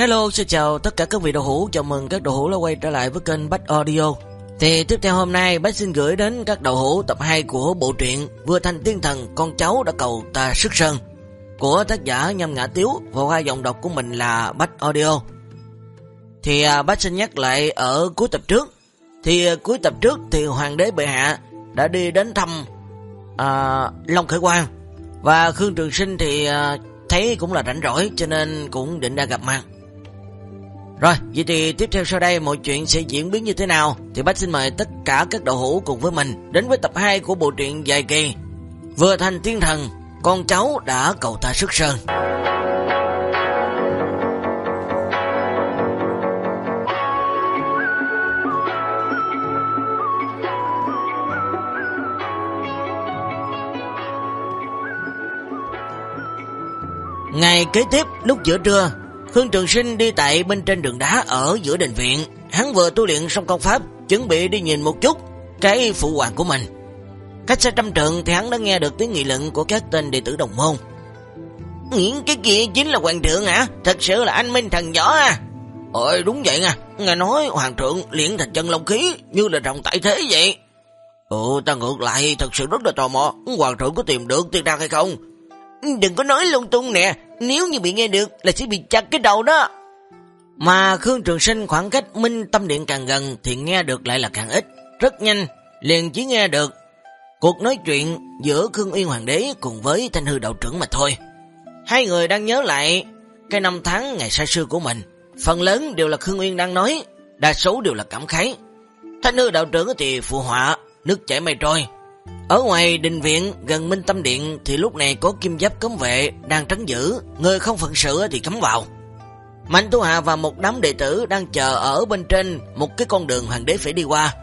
Hello, xin chào tất cả các vị đầu hữu, chào mừng các đầu hữu đã quay trở lại với kênh Bách Audio. Thì tiếp theo hôm nay, Bách xin gửi đến các đầu hữu tập 2 của bộ truyện Vừa thành tiên thần, con cháu đã cầu ta sức sơn của tác giả Nhâm Ngã Tiếu và qua giọng đọc của mình là Bách Audio. Thì à, Bách xin nhắc lại ở cuối tập trước, thì à, cuối tập trước thì Hoàng đế Bệ Hạ đã đi đến thăm à, Long Khởi Quang và Khương Trường Sinh thì à, thấy cũng là rảnh rỗi cho nên cũng định ra gặp mặt. Rồi, vậy thì tiếp theo sau đây mọi chuyện sẽ diễn biến như thế nào thì bác xin mời tất cả các đầu hữu cùng với mình đến với tập 2 của bộ truyện dài kỳ Vừa thành tiên thần, con cháu đã cầu ta sức sơn. Ngày kế tiếp, lúc giữa trưa, Khương Trường Sinh đi tại bên trên đường đá ở giữa đình viện. Hắn vừa tu luyện xong công pháp, chuẩn bị đi nhìn một chút cái phụ hoàng của mình. Cách xa trăm trận thì hắn đã nghe được tiếng nghị luận của các tên đệ tử đồng môn. Những cái kia chính là hoàng thượng hả? Thật sự là anh minh thần võ à? Ôi đúng vậy nha, nghe nói hoàng thượng luyện thành chân long khí như là rồng tại thế vậy. Ồ ta ngược lại thật sự rất là tò mò, hoàng thượng có tìm được tiên đan hay không? Đừng có nói lung tung nè, nếu như bị nghe được là sẽ bị chặt cái đầu đó. Mà Khương Trường Sinh khoảng cách Minh Tâm Điện càng gần thì nghe được lại là càng ít. Rất nhanh, liền chỉ nghe được cuộc nói chuyện giữa Khương Uyên Hoàng đế cùng với Thanh Hư Đạo trưởng mà thôi. Hai người đang nhớ lại cái năm tháng ngày xa xưa của mình. Phần lớn đều là Khương Uyên đang nói, đa số đều là cảm khái. Thanh Hư Đạo trưởng thì phụ họa, nước chảy mây trôi, ở ngoài đình viện gần Minh Tâm Điện thì lúc này có kim giáp cấm vệ đang trấn giữ, người không phận sự thì cấm vào. Mạnh Tu Hà và một đám đệ tử đang chờ ở bên trên một cái con đường hoàng đế phải đi qua.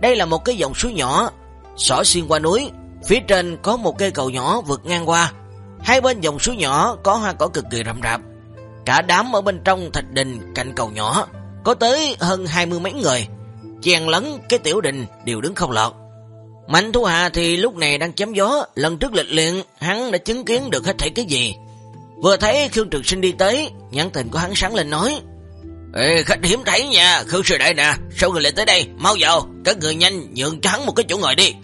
Đây là một cái dòng suối nhỏ, xỏ xuyên qua núi, phía trên có một cây cầu nhỏ vượt ngang qua. Hai bên dòng suối nhỏ có hoa cỏ cực kỳ rậm rạp. Cả đám ở bên trong thạch đình cạnh cầu nhỏ, có tới hơn hai mươi mấy người, chèn lấn cái tiểu đình đều đứng không lọt. Mạnh Thu Hà thì lúc này đang chém gió, lần trước lịch luyện, hắn đã chứng kiến được hết thảy cái gì. Vừa thấy Khương Trực Sinh đi tới, nhãn tình của hắn sáng lên nói, Ê, khách hiếm thấy nha, Khương Sư Đại nè, sao người lại tới đây, mau vào, các người nhanh nhượng cho hắn một cái chỗ ngồi đi.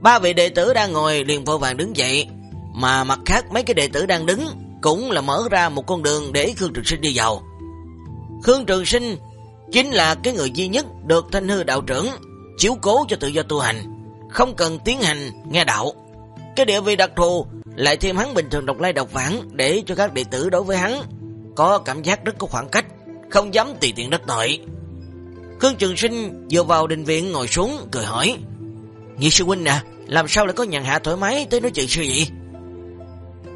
Ba vị đệ tử đang ngồi liền vô vàng đứng dậy, mà mặt khác mấy cái đệ tử đang đứng cũng là mở ra một con đường để Khương Trường Sinh đi vào. Khương Trường Sinh chính là cái người duy nhất được thanh hư đạo trưởng chiếu cố cho tự do tu hành, không cần tiến hành nghe đạo. Cái địa vị đặc thù lại thêm hắn bình thường độc lai độc vãng để cho các đệ tử đối với hắn có cảm giác rất có khoảng cách, không dám tùy tiện đất tội. Khương Trường Sinh vừa vào đình viện ngồi xuống cười hỏi: "Nhị sư huynh nè, làm sao lại có nhàn hạ thoải mái tới nói chuyện sư vậy?"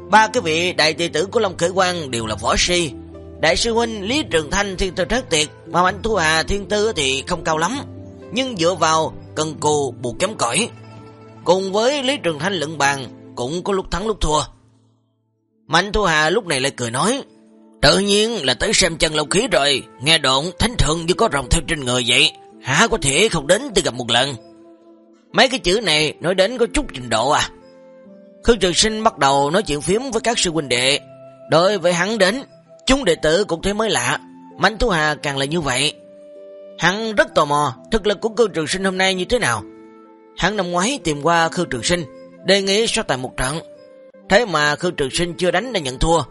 Ba cái vị đại đệ tử của Long Khởi Quang đều là võ sĩ, Đại sư huynh Lý Trường Thanh thiên tư rất tuyệt, mà Mạnh Thu Hà thiên tư thì không cao lắm nhưng dựa vào cần cù buộc kém cỏi. Cùng với Lý Trường Thanh lận bàn cũng có lúc thắng lúc thua. Mạnh Thu Hà lúc này lại cười nói, tự nhiên là tới xem chân lâu khí rồi, nghe đồn thánh thượng như có rồng theo trên người vậy, hả có thể không đến tôi gặp một lần. Mấy cái chữ này nói đến có chút trình độ à. Khương Trường Sinh bắt đầu nói chuyện phiếm với các sư huynh đệ, đối với hắn đến, chúng đệ tử cũng thấy mới lạ, Mạnh Thu Hà càng là như vậy. Hắn rất tò mò thực lực của Khương Trường Sinh hôm nay như thế nào. Hắn năm ngoái tìm qua Khương Trường Sinh, đề nghị so tài một trận. Thế mà Khương Trường Sinh chưa đánh đã nhận thua,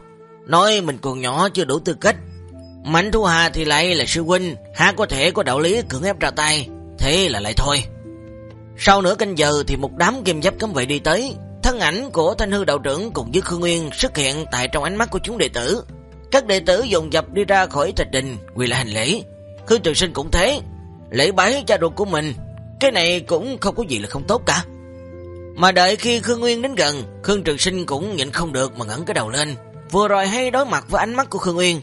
nói mình còn nhỏ chưa đủ tư cách. Mạnh Thu Hà thì lại là sư huynh, há có thể có đạo lý cưỡng ép ra tay, thế là lại thôi. Sau nửa canh giờ thì một đám kim giáp cấm vệ đi tới, thân ảnh của Thanh Hư đạo trưởng cùng với Khương Nguyên xuất hiện tại trong ánh mắt của chúng đệ tử. Các đệ tử dồn dập đi ra khỏi thạch đình, quỳ lại hành lễ, Khương Trường Sinh cũng thế, lễ bái cha ruột của mình, cái này cũng không có gì là không tốt cả. Mà đợi khi Khương Nguyên đến gần, Khương Trường Sinh cũng nhịn không được mà ngẩng cái đầu lên, vừa rồi hay đối mặt với ánh mắt của Khương Nguyên.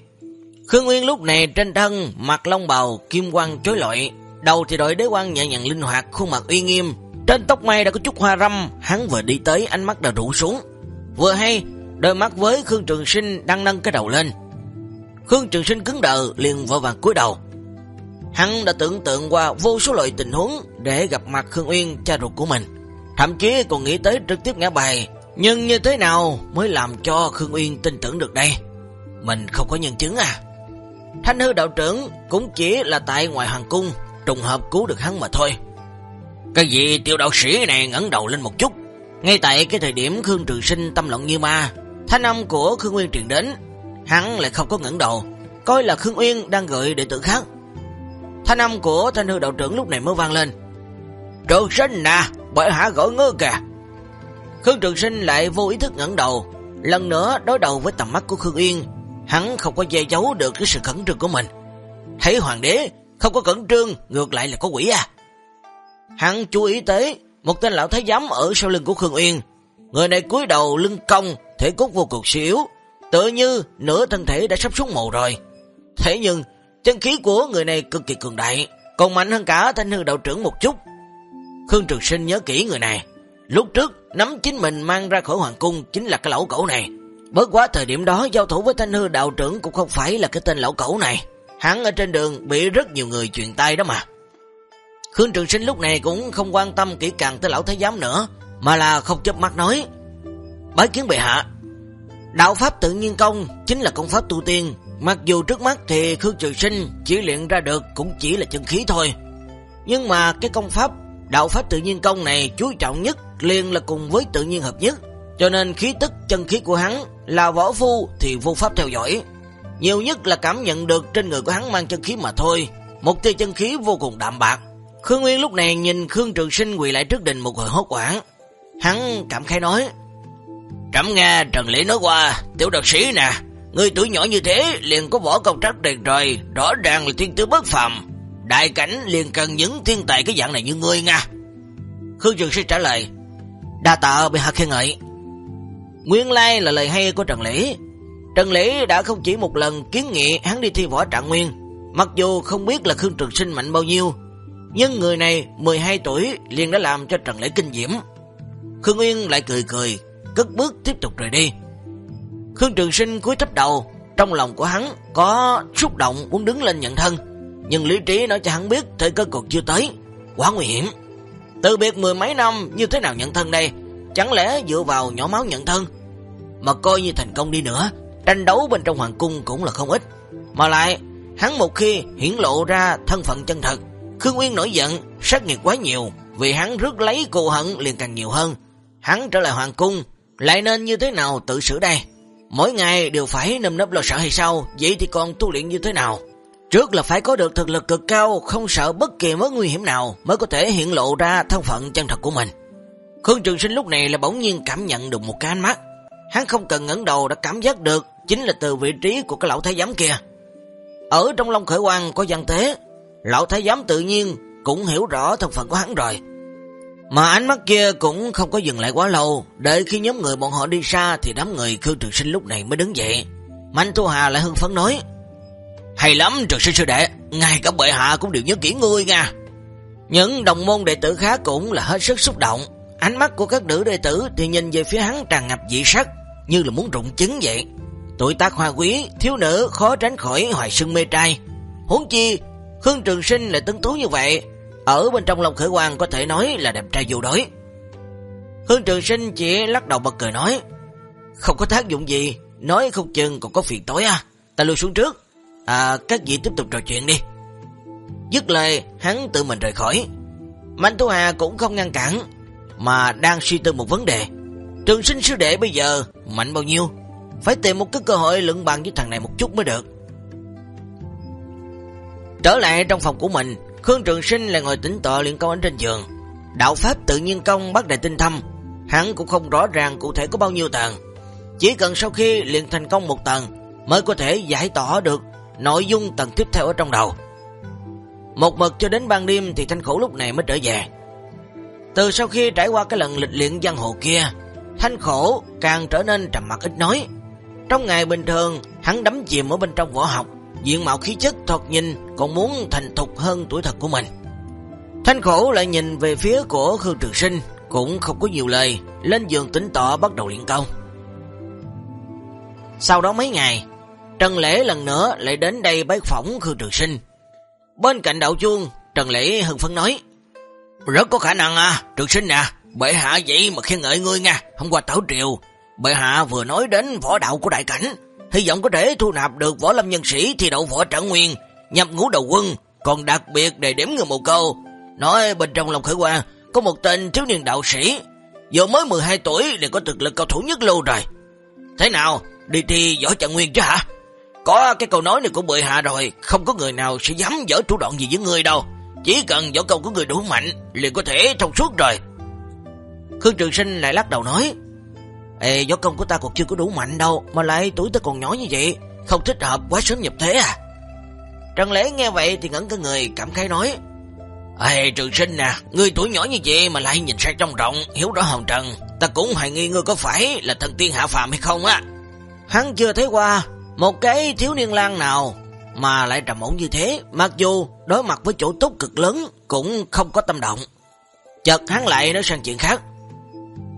Khương Nguyên lúc này trên thân, mặt long bào, kim quang chối lọi, đầu thì đội đế quang nhẹ nhàng linh hoạt, khuôn mặt uy nghiêm, trên tóc mai đã có chút hoa râm, hắn vừa đi tới ánh mắt đã rủ xuống. Vừa hay, đôi mắt với Khương Trường Sinh đang nâng cái đầu lên. Khương Trường Sinh cứng đờ liền vội vàng cúi đầu. Hắn đã tưởng tượng qua vô số loại tình huống để gặp mặt Khương Uyên, cha ruột của mình. Thậm chí còn nghĩ tới trực tiếp ngã bài. Nhưng như thế nào mới làm cho Khương Uyên tin tưởng được đây? Mình không có nhân chứng à? Thanh hư đạo trưởng cũng chỉ là tại ngoài hoàng cung, trùng hợp cứu được hắn mà thôi. Cái gì tiêu đạo sĩ này ngẩng đầu lên một chút. Ngay tại cái thời điểm Khương Trường Sinh tâm loạn như ma, thanh âm của Khương uyên truyền đến, hắn lại không có ngẩng đầu, coi là Khương Uyên đang gợi đệ tử khác. Thanh âm của thanh hư đạo trưởng lúc này mới vang lên. Trường Sinh nè, bởi hạ gọi ngơ kìa. Khương Trường Sinh lại vô ý thức ngẩng đầu, lần nữa đối đầu với tầm mắt của Khương Uyên, hắn không có che giấu được cái sự khẩn trương của mình. Thấy hoàng đế không có cẩn trương, ngược lại là có quỷ à. Hắn chú ý tới một tên lão thái giám ở sau lưng của Khương Uyên. Người này cúi đầu lưng cong, thể cốt vô cùng xíu, tự như nửa thân thể đã sắp xuống mồ rồi. Thế nhưng, chân khí của người này cực kỳ cường đại, còn mạnh hơn cả thanh hư đạo trưởng một chút. Khương Trường Sinh nhớ kỹ người này. Lúc trước, nắm chính mình mang ra khỏi hoàng cung chính là cái lão cẩu này. Bớt quá thời điểm đó giao thủ với thanh hư đạo trưởng cũng không phải là cái tên lão cẩu này. Hắn ở trên đường bị rất nhiều người truyền tay đó mà. Khương Trường Sinh lúc này cũng không quan tâm kỹ càng tới lão thái giám nữa, mà là không chấp mắt nói. Bái kiến bệ hạ. Đạo Pháp tự nhiên công chính là công pháp tu tiên, mặc dù trước mắt thì Khương Trường Sinh chỉ luyện ra được cũng chỉ là chân khí thôi. Nhưng mà cái công pháp, đạo Pháp tự nhiên công này chú trọng nhất liền là cùng với tự nhiên hợp nhất, cho nên khí tức chân khí của hắn là võ phu thì vô pháp theo dõi. Nhiều nhất là cảm nhận được trên người của hắn mang chân khí mà thôi, một tia chân khí vô cùng đạm bạc. Khương Nguyên lúc này nhìn Khương Trường Sinh quỳ lại trước đình một hồi hốt quảng. Hắn cảm khai nói, Trẩm nghe Trần Lý nói qua, tiểu đặc sĩ nè, người tuổi nhỏ như thế liền có võ công trắc đền rồi, rõ ràng là thiên tư bất phàm. Đại cảnh liền cần những thiên tài cái dạng này như ngươi nha. Khương Trường Sinh trả lời, đa tạ bị hạ khen ngợi. Nguyên lai là lời hay của Trần lễ Trần lễ đã không chỉ một lần kiến nghị hắn đi thi võ trạng nguyên, mặc dù không biết là Khương Trường Sinh mạnh bao nhiêu, nhưng người này 12 tuổi liền đã làm cho Trần Lễ kinh diễm. Khương Uyên lại cười cười, cất bước tiếp tục rời đi. Khương Trường Sinh cúi thấp đầu, trong lòng của hắn có xúc động muốn đứng lên nhận thân, nhưng lý trí nói cho hắn biết thời cơ còn chưa tới, quá nguy hiểm. Từ biệt mười mấy năm như thế nào nhận thân đây, chẳng lẽ dựa vào nhỏ máu nhận thân? Mà coi như thành công đi nữa, tranh đấu bên trong hoàng cung cũng là không ít. Mà lại, hắn một khi hiển lộ ra thân phận chân thật, Khương Uyên nổi giận, sát nghiệt quá nhiều, vì hắn rước lấy cô hận liền càng nhiều hơn. Hắn trở lại hoàng cung, lại nên như thế nào tự xử đây? Mỗi ngày đều phải nâm nấp lo sợ hay sao, vậy thì còn tu luyện như thế nào? Trước là phải có được thực lực cực cao, không sợ bất kỳ mối nguy hiểm nào mới có thể hiện lộ ra thân phận chân thật của mình. Khương Trường Sinh lúc này là bỗng nhiên cảm nhận được một cái ánh mắt. Hắn không cần ngẩng đầu đã cảm giác được chính là từ vị trí của cái lão thái giám kia. Ở trong Long Khởi Quang có văn tế, Lão Thái Giám tự nhiên cũng hiểu rõ thân phận của hắn rồi. Mà ánh mắt kia cũng không có dừng lại quá lâu, đợi khi nhóm người bọn họ đi xa thì đám người Khương Trường Sinh lúc này mới đứng dậy. Mạnh Thu Hà lại hưng phấn nói, Hay lắm Trường Sinh sư đệ, ngay cả bệ hạ cũng đều nhớ kỹ ngươi nha. Những đồng môn đệ tử khác cũng là hết sức xúc động, ánh mắt của các nữ đệ tử thì nhìn về phía hắn tràn ngập dị sắc, như là muốn rụng trứng vậy. Tuổi tác hoa quý, thiếu nữ khó tránh khỏi hoài sưng mê trai. Huống chi Khương Trường Sinh lại tấn tú như vậy, ở bên trong lòng khởi quan có thể nói là đẹp trai vô đối. Hương Trường Sinh chỉ lắc đầu bật cười nói, không có tác dụng gì, nói không chừng còn có phiền tối à, ta lưu xuống trước, à các vị tiếp tục trò chuyện đi. Dứt lời, hắn tự mình rời khỏi. Mạnh Thu Hà cũng không ngăn cản, mà đang suy tư một vấn đề. Trường sinh sư đệ bây giờ mạnh bao nhiêu? Phải tìm một cái cơ hội lượng bằng với thằng này một chút mới được. Trở lại trong phòng của mình, Khương Trường Sinh lại ngồi tĩnh tọa luyện công ở trên giường. Đạo Pháp tự nhiên công bắt đại tinh thâm, hắn cũng không rõ ràng cụ thể có bao nhiêu tầng. Chỉ cần sau khi luyện thành công một tầng mới có thể giải tỏa được nội dung tầng tiếp theo ở trong đầu. Một mực cho đến ban đêm thì Thanh Khổ lúc này mới trở về. Từ sau khi trải qua cái lần lịch luyện giang hồ kia, Thanh Khổ càng trở nên trầm mặt ít nói. Trong ngày bình thường, hắn đắm chìm ở bên trong võ học, diện mạo khí chất thoạt nhìn còn muốn thành thục hơn tuổi thật của mình. Thanh khổ lại nhìn về phía của Khương Trường Sinh, cũng không có nhiều lời, lên giường tính tỏ bắt đầu luyện công. Sau đó mấy ngày, Trần Lễ lần nữa lại đến đây bái phỏng Khương Trường Sinh. Bên cạnh đạo chuông, Trần Lễ hưng phấn nói, Rất có khả năng à, Trường Sinh à, bệ hạ vậy mà khen ngợi ngươi nha, hôm qua tảo triều, bệ hạ vừa nói đến võ đạo của đại cảnh, hy vọng có thể thu nạp được võ lâm nhân sĩ thi đậu võ trạng nguyên, nhập ngũ đầu quân, còn đặc biệt đề điểm người một câu. Nói bên trong lòng khởi quan có một tên thiếu niên đạo sĩ, vừa mới 12 tuổi liền có thực lực cao thủ nhất lâu rồi. Thế nào, đi thi võ trạng nguyên chứ hả? Có cái câu nói này của bệ hạ rồi, không có người nào sẽ dám dở thủ đoạn gì với người đâu. Chỉ cần võ công của người đủ mạnh, liền có thể thông suốt rồi. Khương Trường Sinh lại lắc đầu nói, Ê, võ công của ta còn chưa có đủ mạnh đâu, mà lại tuổi ta còn nhỏ như vậy, không thích hợp quá sớm nhập thế à? Trần Lễ nghe vậy thì ngẩn cả người cảm khái nói, Ê, Trường Sinh nè, ngươi tuổi nhỏ như vậy mà lại nhìn sang trong rộng, hiểu rõ hồng trần, ta cũng hoài nghi ngươi có phải là thần tiên hạ phàm hay không á. Hắn chưa thấy qua một cái thiếu niên lang nào mà lại trầm ổn như thế, mặc dù đối mặt với chỗ tốt cực lớn cũng không có tâm động. Chợt hắn lại nói sang chuyện khác.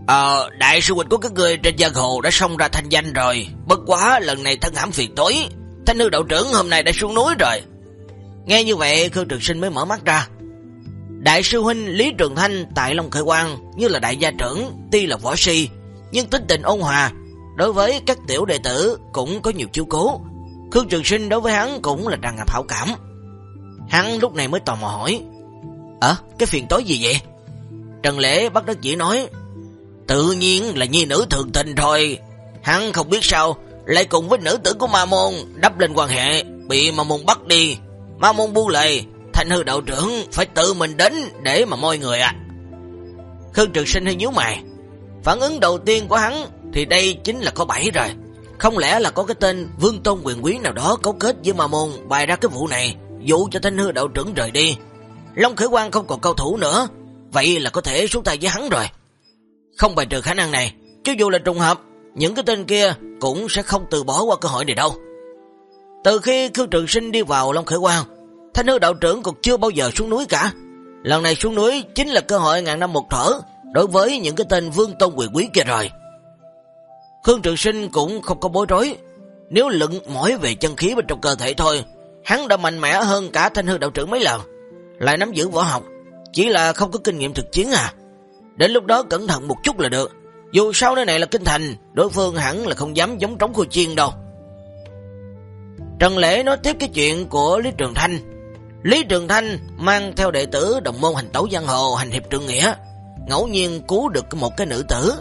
Ờ, đại sư huynh của các người trên giang hồ đã xông ra thanh danh rồi, bất quá lần này thân hãm phiền tối, thanh nữ đạo trưởng hôm nay đã xuống núi rồi. Nghe như vậy, Khương Trường Sinh mới mở mắt ra. Đại sư huynh Lý Trường Thanh tại Long Khởi Quang như là đại gia trưởng, tuy là võ si, nhưng tính tình ôn hòa, đối với các tiểu đệ tử cũng có nhiều chiếu cố. Khương Trường Sinh đối với hắn cũng là tràn ngập hảo cảm. Hắn lúc này mới tò mò hỏi, Ờ, cái phiền tối gì vậy? Trần Lễ bắt đất dĩ nói, Tự nhiên là nhi nữ thường tình thôi. Hắn không biết sao, lại cùng với nữ tử của ma môn đắp lên quan hệ, bị ma môn bắt đi. Ma môn bu lệ thành hư đạo trưởng phải tự mình đến để mà moi người à. Khương Trực Sinh hơi nhíu mày. Phản ứng đầu tiên của hắn thì đây chính là có bảy rồi. Không lẽ là có cái tên Vương Tôn quyền quý nào đó cấu kết với ma môn bày ra cái vụ này, dụ cho thanh hư đạo trưởng rời đi. Long Khởi Quang không còn cao thủ nữa, vậy là có thể xuống tay với hắn rồi. Không bài trừ khả năng này, chứ dù là trùng hợp, những cái tên kia cũng sẽ không từ bỏ qua cơ hội này đâu. Từ khi Khương Trường Sinh đi vào Long Khởi Quang, thanh hư đạo trưởng còn chưa bao giờ xuống núi cả. Lần này xuống núi chính là cơ hội ngàn năm một thở đối với những cái tên vương tôn quyền quý kia rồi. Khương Trường Sinh cũng không có bối rối. Nếu lựng mỏi về chân khí bên trong cơ thể thôi, hắn đã mạnh mẽ hơn cả thanh hư đạo trưởng mấy lần. Lại nắm giữ võ học, chỉ là không có kinh nghiệm thực chiến à. Đến lúc đó cẩn thận một chút là được. Dù sao nơi này là kinh thành, đối phương hẳn là không dám giống trống khôi chiên đâu. Trần Lễ nói tiếp cái chuyện của Lý Trường Thanh. Lý Trường Thanh mang theo đệ tử đồng môn hành tấu giang hồ hành hiệp trượng nghĩa, ngẫu nhiên cứu được một cái nữ tử.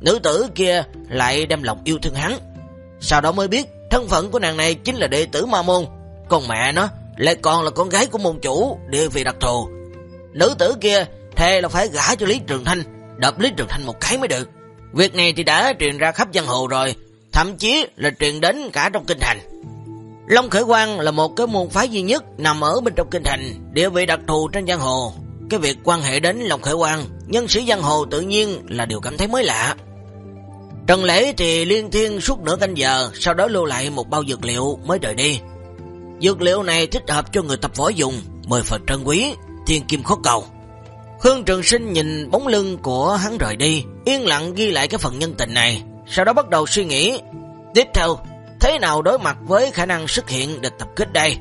Nữ tử kia lại đem lòng yêu thương hắn. Sau đó mới biết thân phận của nàng này chính là đệ tử ma môn, còn mẹ nó lại còn là con gái của môn chủ, địa vị đặc thù. Nữ tử kia thề là phải gả cho Lý Trường Thanh, đập Lý Trường Thanh một cái mới được. Việc này thì đã truyền ra khắp giang hồ rồi, thậm chí là truyền đến cả trong kinh thành. Long Khởi Quang là một cái môn phái duy nhất nằm ở bên trong kinh thành, địa vị đặc thù trên giang hồ. Cái việc quan hệ đến Long Khởi Quang, nhân sĩ giang hồ tự nhiên là điều cảm thấy mới lạ. Trần lễ thì liên thiên suốt nửa canh giờ, sau đó lưu lại một bao dược liệu mới rời đi. Dược liệu này thích hợp cho người tập võ dùng, mời Phật trân quý, thiên kim khó cầu. Khương Trường Sinh nhìn bóng lưng của hắn rời đi, yên lặng ghi lại cái phần nhân tình này, sau đó bắt đầu suy nghĩ. Tiếp theo, thế nào đối mặt với khả năng xuất hiện địch tập kích đây?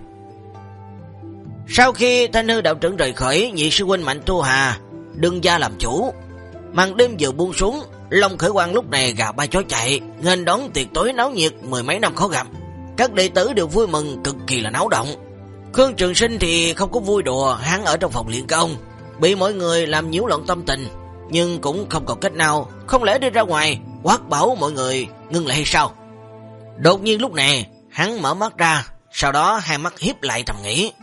Sau khi thanh hư đạo trưởng rời khỏi, nhị sư huynh Mạnh Tu Hà, đương gia làm chủ. Màn đêm vừa buông xuống, Long Khởi Quang lúc này gà ba chó chạy, nghênh đón tiệc tối náo nhiệt mười mấy năm khó gặp. Các đệ tử đều vui mừng cực kỳ là náo động. Khương Trường Sinh thì không có vui đùa, hắn ở trong phòng luyện công, bị mọi người làm nhiễu loạn tâm tình, nhưng cũng không còn cách nào, không lẽ đi ra ngoài, quát bảo mọi người ngưng lại hay sao? Đột nhiên lúc này, hắn mở mắt ra, sau đó hai mắt hiếp lại thầm nghĩ.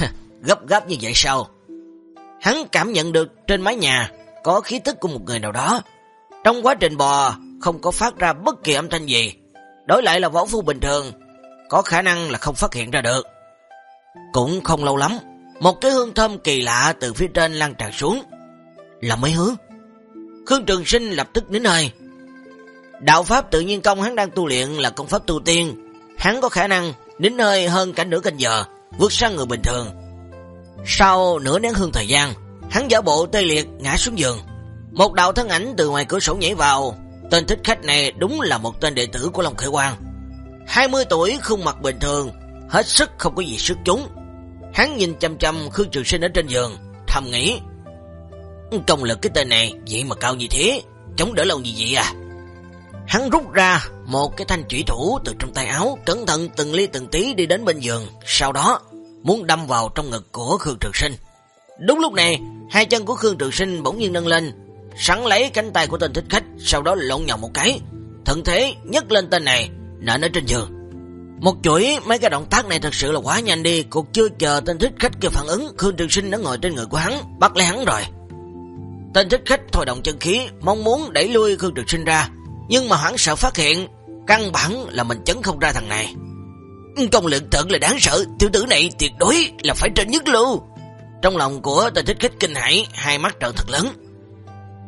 gấp gấp như vậy sao? Hắn cảm nhận được trên mái nhà có khí tức của một người nào đó. Trong quá trình bò, không có phát ra bất kỳ âm thanh gì. Đối lại là võ phu bình thường, có khả năng là không phát hiện ra được. Cũng không lâu lắm, một cái hương thơm kỳ lạ từ phía trên lan tràn xuống. Là mấy hướng? Khương Trường Sinh lập tức nín hơi. Đạo Pháp tự nhiên công hắn đang tu luyện là công pháp tu tiên. Hắn có khả năng nín hơi hơn cả nửa canh giờ, vượt sang người bình thường. Sau nửa nén hương thời gian, hắn giả bộ tê liệt ngã xuống giường. Một đạo thân ảnh từ ngoài cửa sổ nhảy vào. Tên thích khách này đúng là một tên đệ tử của Long Khởi Quang. 20 tuổi, không mặt bình thường, hết sức không có gì sức chúng. Hắn nhìn chăm chăm Khương Trường Sinh ở trên giường, thầm nghĩ. Công lực cái tên này, vậy mà cao như thế, chống đỡ lâu như vậy à? Hắn rút ra một cái thanh chủy thủ từ trong tay áo, cẩn thận từng ly từng tí đi đến bên giường, sau đó muốn đâm vào trong ngực của Khương Trường Sinh. Đúng lúc này, hai chân của Khương Trường Sinh bỗng nhiên nâng lên, sẵn lấy cánh tay của tên thích khách, sau đó lộn nhào một cái, thuận thế nhấc lên tên này, nện ở trên giường. Một chuỗi mấy cái động tác này thật sự là quá nhanh đi, cuộc chưa chờ tên thích khách kia phản ứng, Khương Trường Sinh đã ngồi trên người của hắn, bắt lấy hắn rồi. Tên thích khách thôi động chân khí, mong muốn đẩy lui Khương Trường Sinh ra, nhưng mà hắn sợ phát hiện, căn bản là mình chấn không ra thằng này. Công lượng thật là đáng sợ, tiểu tử này tuyệt đối là phải trên nhất lưu. Trong lòng của tên thích khách kinh hãi, hai mắt trợn thật lớn.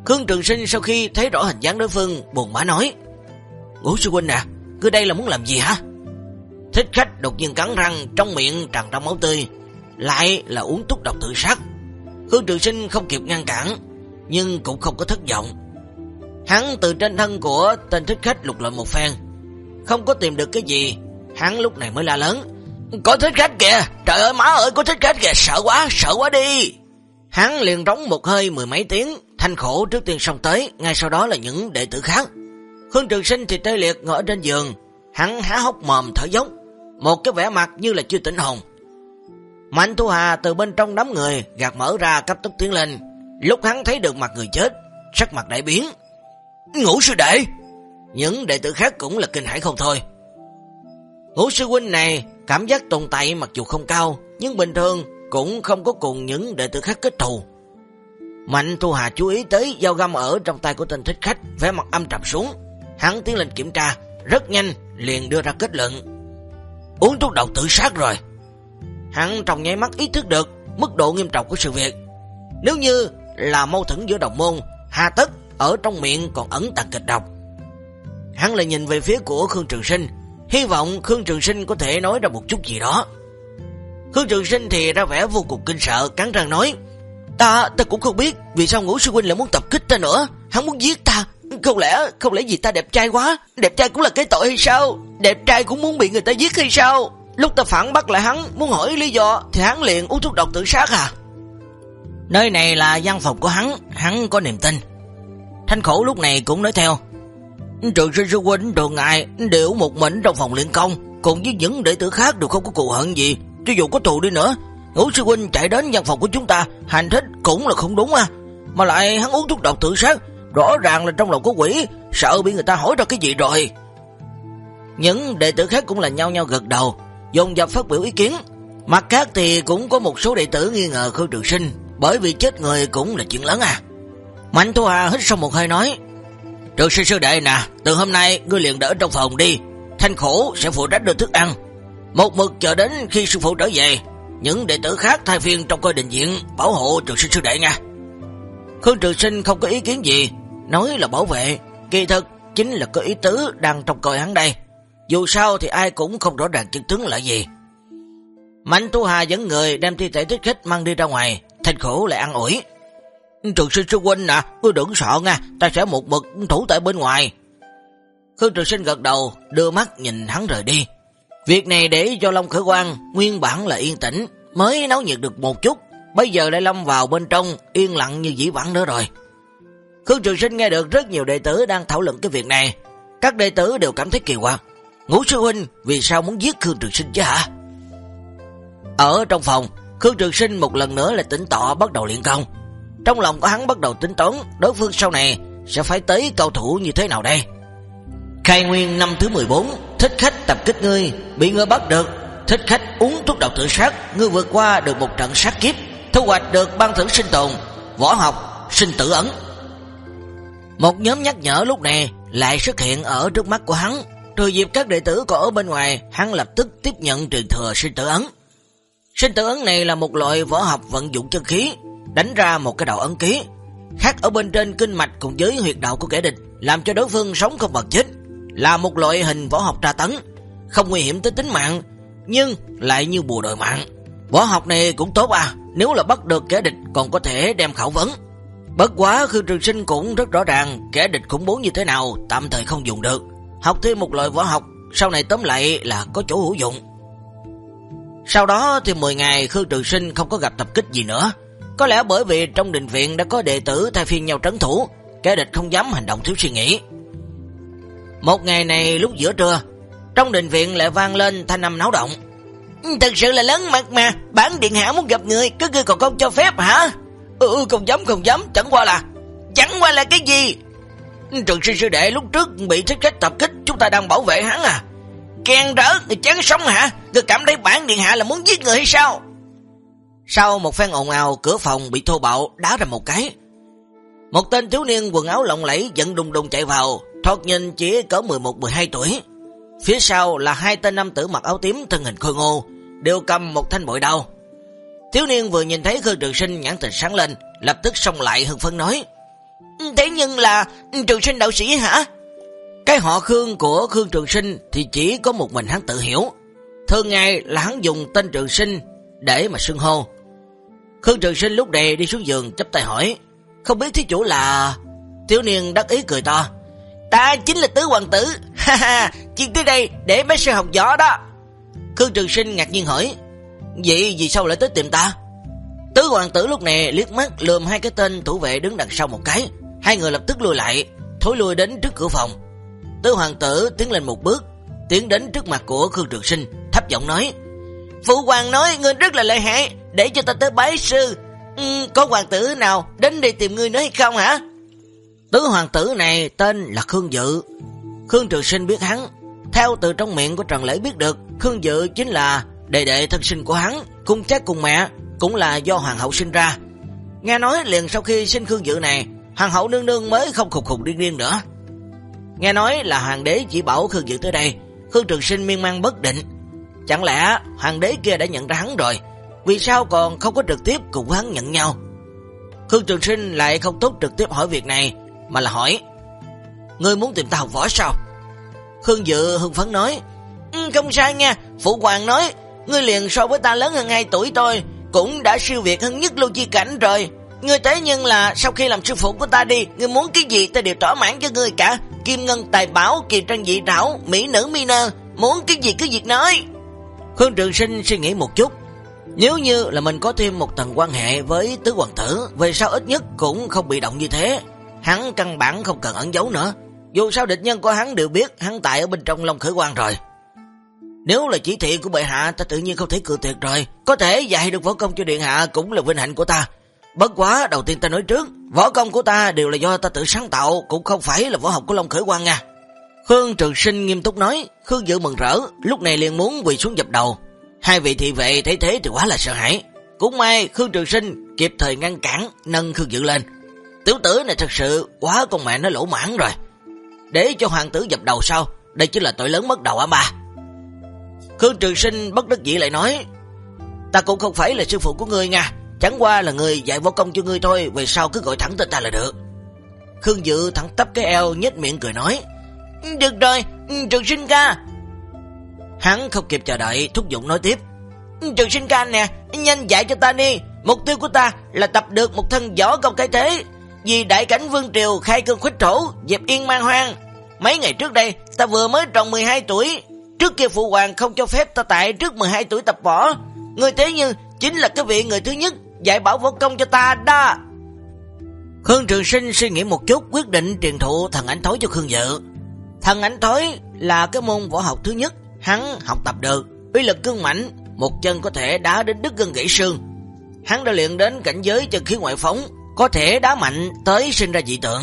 Khương Trường Sinh sau khi thấy rõ hình dáng đối phương, buồn bã nói, Ngũ sư huynh à, cứ đây là muốn làm gì hả? Thích khách đột nhiên cắn răng, trong miệng tràn ra máu tươi, lại là uống thuốc độc tự sát. Khương Trường Sinh không kịp ngăn cản, nhưng cũng không có thất vọng. Hắn từ trên thân của tên thích khách lục lọi một phen, không có tìm được cái gì, hắn lúc này mới la lớn. Có thích khách kìa, trời ơi má ơi, có thích khách kìa, sợ quá, sợ quá đi. Hắn liền rống một hơi mười mấy tiếng, thanh khổ trước tiên xong tới, ngay sau đó là những đệ tử khác. Khương Trường Sinh thì tê liệt ngồi trên giường, hắn há hốc mồm thở dốc, một cái vẻ mặt như là chưa tỉnh hồn. Mạnh Thu Hà từ bên trong đám người gạt mở ra cấp tốc tiến lên, lúc hắn thấy được mặt người chết, sắc mặt đại biến. Ngũ sư đệ! Những đệ tử khác cũng là kinh hãi không thôi. Ngũ sư huynh này cảm giác tồn tại mặc dù không cao, nhưng bình thường cũng không có cùng những đệ tử khác kết thù. Mạnh Thu Hà chú ý tới dao găm ở trong tay của tên thích khách, vẻ mặt âm trầm xuống. Hắn tiến lên kiểm tra, rất nhanh liền đưa ra kết luận. Uống thuốc độc tự sát rồi. Hắn trong nháy mắt ý thức được mức độ nghiêm trọng của sự việc. Nếu như là mâu thuẫn giữa đồng môn, hà tất ở trong miệng còn ẩn tàng kịch độc. Hắn lại nhìn về phía của Khương Trường Sinh, hy vọng Khương Trường Sinh có thể nói ra một chút gì đó. Khương Trường Sinh thì ra vẻ vô cùng kinh sợ, cắn răng nói, Ta, ta cũng không biết vì sao ngũ sư huynh lại muốn tập kích ta nữa, hắn muốn giết ta. Không lẽ, không lẽ vì ta đẹp trai quá, đẹp trai cũng là cái tội hay sao? Đẹp trai cũng muốn bị người ta giết hay sao? Lúc ta phản bắt lại hắn, muốn hỏi lý do, thì hắn liền uống thuốc độc tự sát à? Nơi này là văn phòng của hắn, hắn có niềm tin. Thanh khổ lúc này cũng nói theo. Trường sinh sư huynh, trường ngại, đều một mình trong phòng luyện công, cùng với những đệ tử khác đều không có cụ hận gì. Cho dù có thù đi nữa, ngũ sư huynh chạy đến văn phòng của chúng ta, hành thích cũng là không đúng à. Mà lại hắn uống thuốc độc tự sát, rõ ràng là trong lòng có quỷ, sợ bị người ta hỏi ra cái gì rồi. Những đệ tử khác cũng là nhau nhau gật đầu, dùng dập phát biểu ý kiến. Mặt khác thì cũng có một số đệ tử nghi ngờ Khương Trường Sinh, bởi vì chết người cũng là chuyện lớn à. Mạnh Thu Hà hít sâu một hơi nói, Trường Sinh sư đệ nè, từ hôm nay ngươi liền đỡ trong phòng đi, thanh khổ sẽ phụ trách đưa thức ăn. Một mực chờ đến khi sư phụ trở về, những đệ tử khác thay phiên trong coi định diện bảo hộ Trường Sinh sư đệ nha. Khương Trường Sinh không có ý kiến gì, nói là bảo vệ, kỳ thực chính là có ý tứ đang trong coi hắn đây. Dù sao thì ai cũng không rõ ràng chân tướng là gì. Mạnh Tu Hà dẫn người đem thi thể thích khách mang đi ra ngoài, thành khổ lại ăn ủi. Trường sinh sư huynh nè, ngươi đừng sợ nha, ta sẽ một mực thủ tại bên ngoài. Khương Trường Sinh gật đầu, đưa mắt nhìn hắn rời đi. Việc này để cho Long Khởi Quang nguyên bản là yên tĩnh, mới nấu nhiệt được một chút, bây giờ lại lâm vào bên trong, yên lặng như dĩ vãng nữa rồi. Khương Trường Sinh nghe được rất nhiều đệ tử đang thảo luận cái việc này. Các đệ tử đều cảm thấy kỳ quặc. Ngũ sư huynh vì sao muốn giết Khương Trường Sinh chứ hả? Ở trong phòng, Khương Trường Sinh một lần nữa là tỉnh tọa bắt đầu luyện công. Trong lòng của hắn bắt đầu tính toán đối phương sau này sẽ phải tới cầu thủ như thế nào đây. Khai nguyên năm thứ 14, thích khách tập kích ngươi, bị ngươi bắt được. Thích khách uống thuốc độc tự sát, ngươi vượt qua được một trận sát kiếp, thu hoạch được ban thưởng sinh tồn, võ học, sinh tử ẩn. Một nhóm nhắc nhở lúc này lại xuất hiện ở trước mắt của hắn. Trừ dịp các đệ tử còn ở bên ngoài, hắn lập tức tiếp nhận truyền thừa sinh tử ấn. Sinh tử ấn này là một loại võ học vận dụng chân khí, đánh ra một cái đầu ấn ký, khác ở bên trên kinh mạch cùng với huyệt đạo của kẻ địch, làm cho đối phương sống không bằng chết, là một loại hình võ học tra tấn, không nguy hiểm tới tính mạng, nhưng lại như bùa đòi mạng. Võ học này cũng tốt à, nếu là bắt được kẻ địch còn có thể đem khảo vấn. Bất quá Khương Trường Sinh cũng rất rõ ràng kẻ địch khủng bố như thế nào tạm thời không dùng được. Học thêm một loại võ học, sau này tóm lại là có chỗ hữu dụng. Sau đó thì 10 ngày Khương Trường Sinh không có gặp tập kích gì nữa. Có lẽ bởi vì trong đình viện đã có đệ tử thay phiên nhau trấn thủ, kẻ địch không dám hành động thiếu suy nghĩ. Một ngày này lúc giữa trưa, trong đình viện lại vang lên thanh âm náo động. Thật sự là lớn mặt mà, bản điện hạ muốn gặp người, cứ ngươi còn không cho phép hả? Ừ, ừ, không dám, không dám, chẳng qua là... Chẳng qua là cái gì? Trường sư sư đệ lúc trước bị thích khách tập kích, chúng ta đang bảo vệ hắn à? Kèn rỡ, người chán sống hả? Người cảm thấy bản điện hạ là muốn giết người hay sao? Sau một phen ồn ào, cửa phòng bị thô bạo đá ra một cái. Một tên thiếu niên quần áo lộng lẫy giận đùng đùng chạy vào, thoạt nhìn chỉ cỡ 11-12 tuổi. Phía sau là hai tên nam tử mặc áo tím thân hình khôi ngô, đều cầm một thanh bội đao. Thiếu niên vừa nhìn thấy Khương Trường Sinh nhãn tình sáng lên, lập tức xông lại hưng phấn nói: "Thế nhưng là Trường Sinh đạo sĩ hả?" Cái họ Khương của Khương Trường Sinh thì chỉ có một mình hắn tự hiểu. Thường ngày là hắn dùng tên Trường Sinh để mà xưng hô. Khương Trường Sinh lúc đề đi xuống giường chấp tay hỏi, không biết thí chủ là... Thiếu niên đắc ý cười to. Ta chính là tứ hoàng tử, ha ha, chuyện tới đây để mấy sư học võ đó. Khương Trường Sinh ngạc nhiên hỏi, vậy vì sao lại tới tìm ta? Tứ hoàng tử lúc này liếc mắt lườm hai cái tên thủ vệ đứng đằng sau một cái, hai người lập tức lùi lại, thối lùi đến trước cửa phòng. Tứ hoàng tử tiến lên một bước, tiến đến trước mặt của Khương Trường Sinh, thấp giọng nói, Phụ hoàng nói ngươi rất là lợi hại, để cho ta tới bái sư. Ừ, có hoàng tử nào đến đây tìm ngươi nữa hay không hả? Tứ hoàng tử này tên là Khương Dự. Khương Trường Sinh biết hắn. Theo từ trong miệng của Trần Lễ biết được, Khương Dự chính là đệ đệ thân sinh của hắn, cung chết cùng mẹ, cũng là do hoàng hậu sinh ra. Nghe nói liền sau khi sinh Khương Dự này, hoàng hậu nương nương mới không khục khục điên điên nữa. Nghe nói là hoàng đế chỉ bảo Khương Dự tới đây, Khương Trường Sinh miên man bất định. Chẳng lẽ hoàng đế kia đã nhận ra hắn rồi, vì sao còn không có trực tiếp cùng hắn nhận nhau? Khương Trường Sinh lại không tốt trực tiếp hỏi việc này, mà là hỏi, Ngươi muốn tìm ta học võ sao? Khương Dự hưng phấn nói, ừ, Không sai nha, Phụ Hoàng nói, Ngươi liền so với ta lớn hơn 2 tuổi tôi, cũng đã siêu việt hơn nhất lưu chi cảnh rồi. Ngươi thế nhưng là sau khi làm sư phụ của ta đi, ngươi muốn cái gì ta đều thỏa mãn cho ngươi cả. Kim ngân tài bảo, kỳ trang dị rảo, mỹ nữ mi nơ, muốn cái gì cứ việc nói. Khương Trường Sinh suy nghĩ một chút, nếu như là mình có thêm một tầng quan hệ với tứ hoàng tử, về sau ít nhất cũng không bị động như thế. Hắn căn bản không cần ẩn giấu nữa. Dù sao địch nhân của hắn đều biết hắn tại ở bên trong Long Khởi quan rồi. Nếu là chỉ thị của bệ hạ, ta tự nhiên không thể cự tuyệt rồi. Có thể dạy được võ công cho điện hạ cũng là vinh hạnh của ta. Bất quá, đầu tiên ta nói trước, võ công của ta đều là do ta tự sáng tạo, cũng không phải là võ học của Long Khởi quan nha. Khương Trường Sinh nghiêm túc nói, Khương Dự mừng rỡ, lúc này liền muốn quỳ xuống dập đầu. Hai vị thị vệ thấy thế thì quá là sợ hãi. Cũng may Khương Trường Sinh kịp thời ngăn cản, nâng Khương Dự lên. Tiểu tử này thật sự quá con mẹ nó lỗ mãn rồi. Để cho hoàng tử dập đầu sau, đây chính là tội lớn mất đầu á bà. Khương Trường Sinh bất đắc dĩ lại nói, ta cũng không phải là sư phụ của ngươi nha, chẳng qua là người dạy võ công cho ngươi thôi, về sau cứ gọi thẳng tên ta là được. Khương Dự thẳng tắp cái eo nhếch miệng cười nói, được rồi, Trường Sinh ca. Hắn không kịp chờ đợi, thúc giục nói tiếp. Trường Sinh ca nè, nhanh dạy cho ta đi, mục tiêu của ta là tập được một thân võ công cái thế. Vì đại cảnh Vương Triều khai cơn khuếch trổ, dẹp yên mang hoang. Mấy ngày trước đây, ta vừa mới tròn 12 tuổi, Trước kia phụ hoàng không cho phép ta tại trước 12 tuổi tập võ. Người thế như chính là cái vị người thứ nhất dạy bảo võ công cho ta đó. Khương Trường Sinh suy nghĩ một chút quyết định truyền thụ thần ảnh thối cho Khương Dự. Thần ảnh thối là cái môn võ học thứ nhất hắn học tập được, uy lực cương mạnh, một chân có thể đá đến đứt gân gãy xương. Hắn đã luyện đến cảnh giới chân khí ngoại phóng, có thể đá mạnh tới sinh ra dị tượng.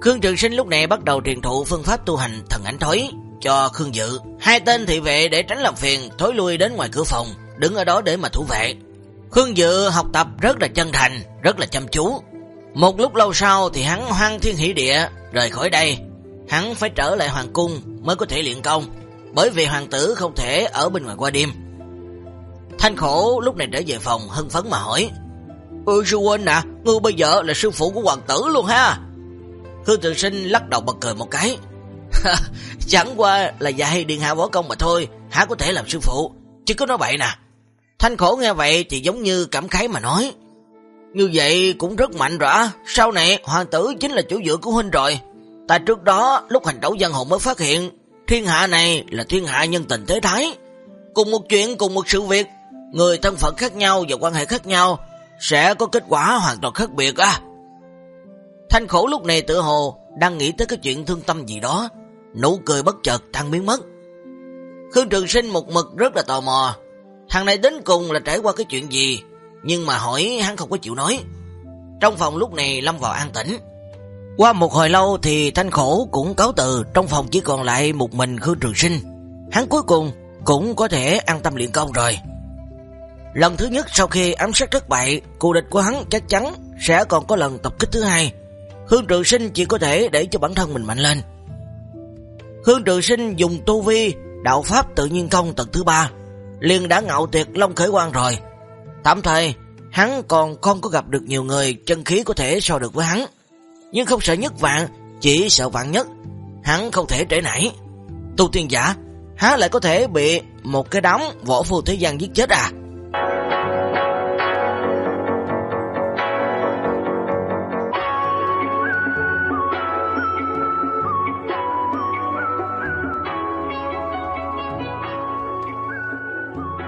Khương Trường Sinh lúc này bắt đầu truyền thụ phương pháp tu hành thần ảnh thối, cho Khương Dự. Hai tên thị vệ để tránh làm phiền thối lui đến ngoài cửa phòng, đứng ở đó để mà thủ vệ. Khương Dự học tập rất là chân thành, rất là chăm chú. Một lúc lâu sau thì hắn hoang thiên hỷ địa, rời khỏi đây. Hắn phải trở lại hoàng cung mới có thể luyện công, bởi vì hoàng tử không thể ở bên ngoài qua đêm. Thanh khổ lúc này trở về phòng hưng phấn mà hỏi. Ừ sư huynh à, ngươi bây giờ là sư phụ của hoàng tử luôn ha. Khương Tự Sinh lắc đầu bật cười một cái. Chẳng qua là dạy điện hạ võ công mà thôi, hả có thể làm sư phụ, chứ có nói bậy nè. Thanh khổ nghe vậy thì giống như cảm khái mà nói. Như vậy cũng rất mạnh rõ, sau này hoàng tử chính là chủ dựa của huynh rồi. Ta trước đó lúc hành đấu dân hồ mới phát hiện, thiên hạ này là thiên hạ nhân tình thế thái. Cùng một chuyện, cùng một sự việc, người thân phận khác nhau và quan hệ khác nhau, sẽ có kết quả hoàn toàn khác biệt à. Thanh khổ lúc này tự hồ đang nghĩ tới cái chuyện thương tâm gì đó, nụ cười bất chợt thăng biến mất. Khương Trường Sinh một mực rất là tò mò, thằng này đến cùng là trải qua cái chuyện gì, nhưng mà hỏi hắn không có chịu nói. Trong phòng lúc này lâm vào an tĩnh. Qua một hồi lâu thì thanh khổ cũng cáo từ, trong phòng chỉ còn lại một mình Khương Trường Sinh. Hắn cuối cùng cũng có thể an tâm luyện công rồi. Lần thứ nhất sau khi ám sát thất bại, Cụ địch của hắn chắc chắn sẽ còn có lần tập kích thứ hai. Khương Trường Sinh chỉ có thể để cho bản thân mình mạnh lên. Hương Trường Sinh dùng tu vi, đạo pháp tự nhiên công tầng thứ ba, liền đã ngạo tuyệt Long Khởi Quang rồi. Tạm thời, hắn còn không có gặp được nhiều người chân khí có thể so được với hắn. Nhưng không sợ nhất vạn, chỉ sợ vạn nhất. Hắn không thể trễ nảy. Tu tiên giả, há lại có thể bị một cái đóng võ phù thế gian giết chết à?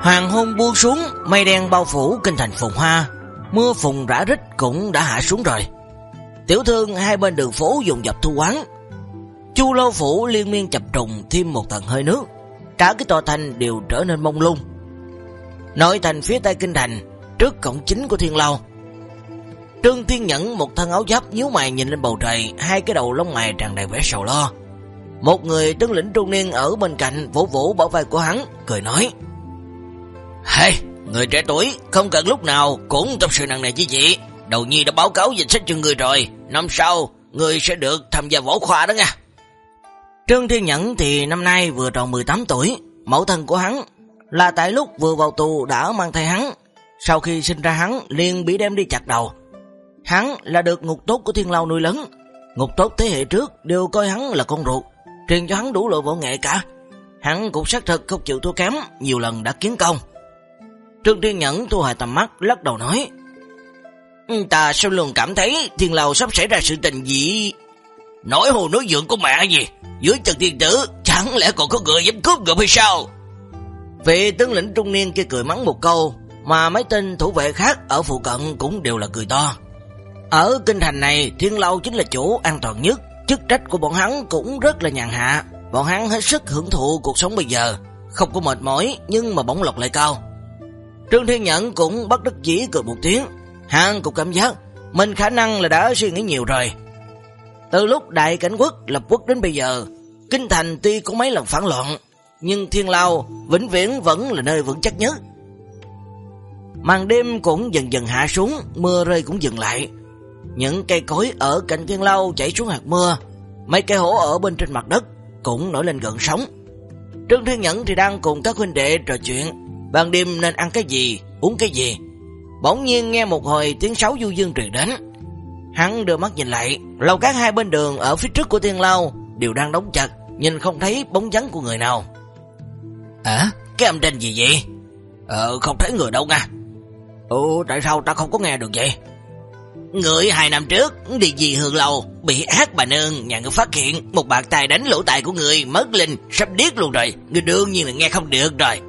Hoàng hôn buông xuống, mây đen bao phủ kinh thành phùng hoa, mưa phùng rã rít cũng đã hạ xuống rồi. Tiểu thương hai bên đường phố dùng dập thu quán. Chu Lâu phủ liên miên chập trùng thêm một tầng hơi nước, cả cái tòa thành đều trở nên mông lung. Nội thành phía tây kinh thành, trước cổng chính của thiên lâu. Trương Thiên Nhẫn một thân áo giáp nhíu mày nhìn lên bầu trời, hai cái đầu lông mày tràn đầy vẻ sầu lo. Một người tướng lĩnh trung niên ở bên cạnh vỗ vỗ bảo vai của hắn, cười nói: Hey, người trẻ tuổi, không cần lúc nào cũng trong sự nặng này chứ chị. Đầu nhi đã báo cáo dịch sách cho người rồi. Năm sau, người sẽ được tham gia võ khoa đó nha. Trương Thiên Nhẫn thì năm nay vừa tròn 18 tuổi. Mẫu thân của hắn là tại lúc vừa vào tù đã mang thai hắn. Sau khi sinh ra hắn liền bị đem đi chặt đầu. Hắn là được ngục tốt của thiên lao nuôi lớn. Ngục tốt thế hệ trước đều coi hắn là con ruột. Truyền cho hắn đủ loại võ nghệ cả. Hắn cũng xác thực không chịu thua kém, nhiều lần đã kiến công. Trương Thiên Nhẫn thu hồi tầm mắt, lắc đầu nói. Ừ, ta sao luôn cảm thấy thiên lầu sắp xảy ra sự tình gì? Nỗi hồ nói dưỡng của mẹ gì? Dưới trần thiên tử, chẳng lẽ còn có người dám cướp ngựa hay sao? Vị tướng lĩnh trung niên kia cười mắng một câu, mà mấy tên thủ vệ khác ở phụ cận cũng đều là cười to. Ở kinh thành này, thiên lâu chính là chỗ an toàn nhất, chức trách của bọn hắn cũng rất là nhàn hạ. Bọn hắn hết sức hưởng thụ cuộc sống bây giờ, không có mệt mỏi nhưng mà bỗng lọc lại cao. Trương Thiên Nhẫn cũng bất đắc dĩ cười một tiếng. Hắn cũng cảm giác mình khả năng là đã suy nghĩ nhiều rồi. Từ lúc Đại Cảnh Quốc lập quốc đến bây giờ, Kinh Thành tuy có mấy lần phản loạn, nhưng Thiên Lao vĩnh viễn vẫn là nơi vững chắc nhất. Màn đêm cũng dần dần hạ xuống, mưa rơi cũng dừng lại. Những cây cối ở cạnh Thiên Lao chảy xuống hạt mưa, mấy cây hổ ở bên trên mặt đất cũng nổi lên gần sóng. Trương Thiên Nhẫn thì đang cùng các huynh đệ trò chuyện, ban đêm nên ăn cái gì, uống cái gì. Bỗng nhiên nghe một hồi tiếng sáo du dương truyền đến. Hắn đưa mắt nhìn lại, lầu cát hai bên đường ở phía trước của tiên lao đều đang đóng chặt, nhìn không thấy bóng dáng của người nào. À, cái âm thanh gì vậy? Ờ, không thấy người đâu nha. Ồ, tại sao ta không có nghe được vậy? Người hai năm trước đi gì hương lầu Bị ác bà nương nhà người phát hiện Một bạc tài đánh lỗ tài của người Mất linh sắp điếc luôn rồi Người đương nhiên là nghe không được rồi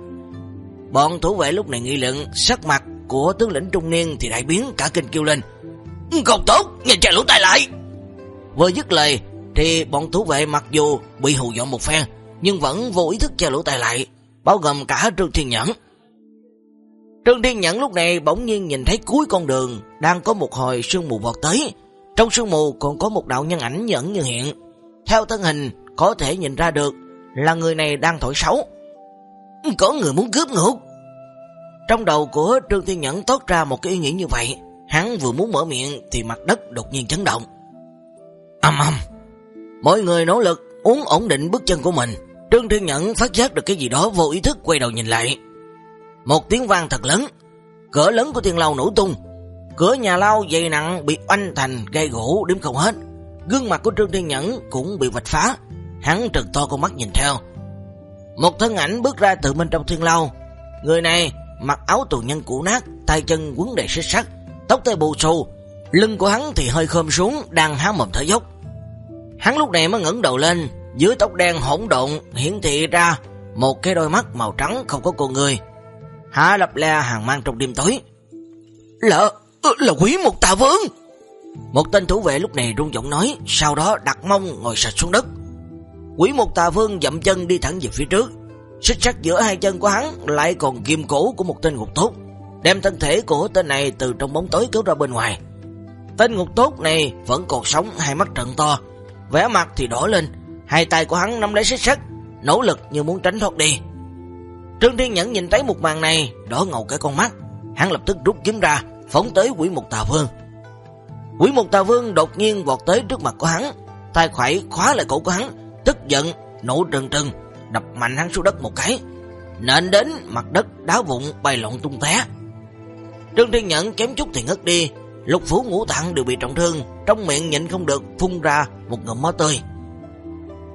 Bọn thủ vệ lúc này nghi luận, sắc mặt của tướng lĩnh trung niên thì đại biến cả kinh kêu lên. Không tốt, nhìn chạy lũ tay lại. Vừa dứt lời thì bọn thủ vệ mặc dù bị hù dọn một phen, nhưng vẫn vô ý thức che lũ tay lại, bao gồm cả Trương Thiên Nhẫn. Trương Thiên Nhẫn lúc này bỗng nhiên nhìn thấy cuối con đường đang có một hồi sương mù vọt tới. Trong sương mù còn có một đạo nhân ảnh nhẫn như hiện. Theo thân hình có thể nhìn ra được là người này đang thổi xấu. Có người muốn cướp ngục. Trong đầu của Trương Thiên Nhẫn tốt ra một cái ý nghĩ như vậy. Hắn vừa muốn mở miệng thì mặt đất đột nhiên chấn động. Âm âm. Mọi người nỗ lực uống ổn định bước chân của mình. Trương Thiên Nhẫn phát giác được cái gì đó vô ý thức quay đầu nhìn lại. Một tiếng vang thật lớn. Cửa lớn của thiên lâu nổ tung. Cửa nhà lao dày nặng bị oanh thành gây gỗ đếm không hết. Gương mặt của Trương Thiên Nhẫn cũng bị vạch phá. Hắn trừng to con mắt nhìn theo. Một thân ảnh bước ra từ bên trong thiên lâu Người này mặc áo tù nhân cũ nát, tay chân quấn đầy xích sắt, tóc tay bù xù, lưng của hắn thì hơi khom xuống, đang há mồm thở dốc. Hắn lúc này mới ngẩng đầu lên, dưới tóc đen hỗn độn hiển thị ra một cái đôi mắt màu trắng không có con người. Há lập le hàng mang trong đêm tối. Là, ờ, là quý một tà vương. Một tên thủ vệ lúc này rung giọng nói, sau đó đặt mông ngồi sạch xuống đất. Quỷ Mục Tà Vương dậm chân đi thẳng về phía trước. Xích sắt giữa hai chân của hắn lại còn kim cổ của một tên ngục tốt, đem thân thể của tên này từ trong bóng tối kéo ra bên ngoài. Tên ngục tốt này vẫn còn sống, hai mắt trận to, vẻ mặt thì đỏ lên, hai tay của hắn nắm lấy xích sắt, nỗ lực như muốn tránh thoát đi. Trương Thiên Nhẫn nhìn thấy một màn này, đỏ ngầu cái con mắt, hắn lập tức rút kiếm ra, phóng tới Quỷ Mục Tà Vương. Quỷ Mục Tà Vương đột nhiên vọt tới trước mặt của hắn, tay khoải khóa lại cổ của hắn, tức giận, nổ trừng trừng, đập mạnh hắn xuống đất một cái, nện đến mặt đất đá vụn bay lộn tung té. Trương Thiên Nhẫn kém chút thì ngất đi, lục phủ ngũ tạng đều bị trọng thương, trong miệng nhịn không được phun ra một ngụm máu tươi.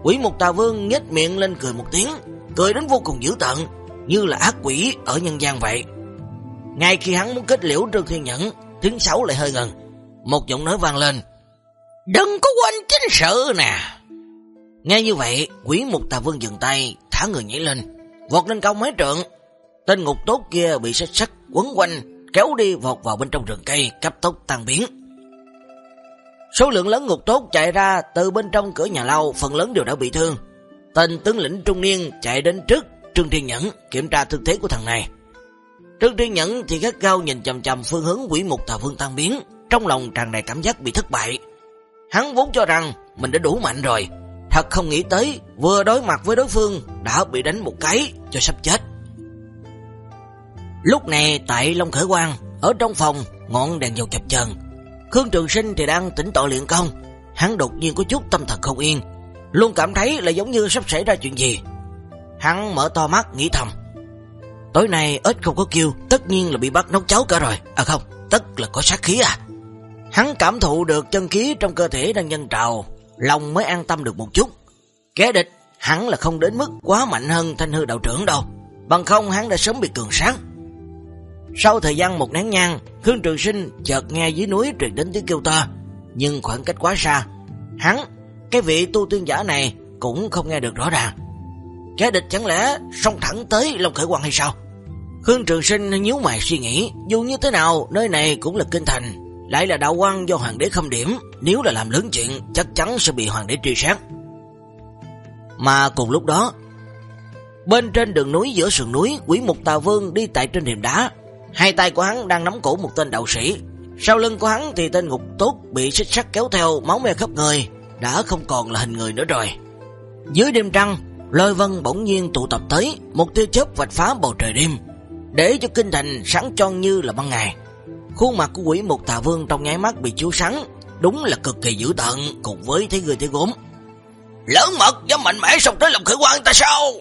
Quỷ Mục Tà Vương nhếch miệng lên cười một tiếng, cười đến vô cùng dữ tợn, như là ác quỷ ở nhân gian vậy. Ngay khi hắn muốn kết liễu Trương Thiên Nhẫn, tiếng xấu lại hơi gần. Một giọng nói vang lên. Đừng có quên chính sự nè. Nghe như vậy, quỷ mục tà vương dừng tay, thả người nhảy lên, vọt lên cao mấy trượng. Tên ngục tốt kia bị sách sách quấn quanh, kéo đi vọt vào bên trong rừng cây, cấp tốc tan biến. Số lượng lớn ngục tốt chạy ra từ bên trong cửa nhà lâu, phần lớn đều đã bị thương. Tên tướng lĩnh trung niên chạy đến trước Trương Thiên Nhẫn kiểm tra thực thế của thằng này. Trương Thiên Nhẫn thì gắt gao nhìn chầm chầm phương hướng quỷ mục tà vương tan biến, trong lòng tràn đầy cảm giác bị thất bại. Hắn vốn cho rằng mình đã đủ mạnh rồi, thật không nghĩ tới vừa đối mặt với đối phương đã bị đánh một cái cho sắp chết. Lúc này tại Long Khởi Quang, ở trong phòng ngọn đèn dầu chập chờn, Khương Trường Sinh thì đang tỉnh tọa luyện công, hắn đột nhiên có chút tâm thần không yên, luôn cảm thấy là giống như sắp xảy ra chuyện gì. Hắn mở to mắt nghĩ thầm, tối nay ếch không có kêu, tất nhiên là bị bắt nấu cháo cả rồi, à không, tất là có sát khí à. Hắn cảm thụ được chân khí trong cơ thể đang nhân trào, lòng mới an tâm được một chút. Kẻ địch hắn là không đến mức quá mạnh hơn thanh hư đạo trưởng đâu, bằng không hắn đã sớm bị cường sáng. Sau thời gian một nén nhang, Khương Trường Sinh chợt nghe dưới núi truyền đến tiếng kêu to, nhưng khoảng cách quá xa. Hắn, cái vị tu tiên giả này cũng không nghe được rõ ràng. Kẻ địch chẳng lẽ xông thẳng tới Long Khởi Quang hay sao? Khương Trường Sinh nhíu mày suy nghĩ, dù như thế nào, nơi này cũng là kinh thành, lại là đạo quan do hoàng đế khâm điểm, nếu là làm lớn chuyện, chắc chắn sẽ bị hoàng đế truy sát. Mà cùng lúc đó, bên trên đường núi giữa sườn núi, quỷ mục tà vương đi tại trên hiểm đá, hai tay của hắn đang nắm cổ một tên đạo sĩ, sau lưng của hắn thì tên ngục tốt bị xích sắt kéo theo, máu me khắp người, đã không còn là hình người nữa rồi. Dưới đêm trăng, lôi vân bỗng nhiên tụ tập tới, một tia chớp vạch phá bầu trời đêm, để cho kinh thành sáng tròn như là ban ngày. Khuôn mặt của quỷ mục tà vương trong nháy mắt bị chiếu sáng, đúng là cực kỳ dữ tận cùng với thấy người thấy gốm. Lớn mật dám mạnh mẽ xong tới lòng khởi quan ta sao?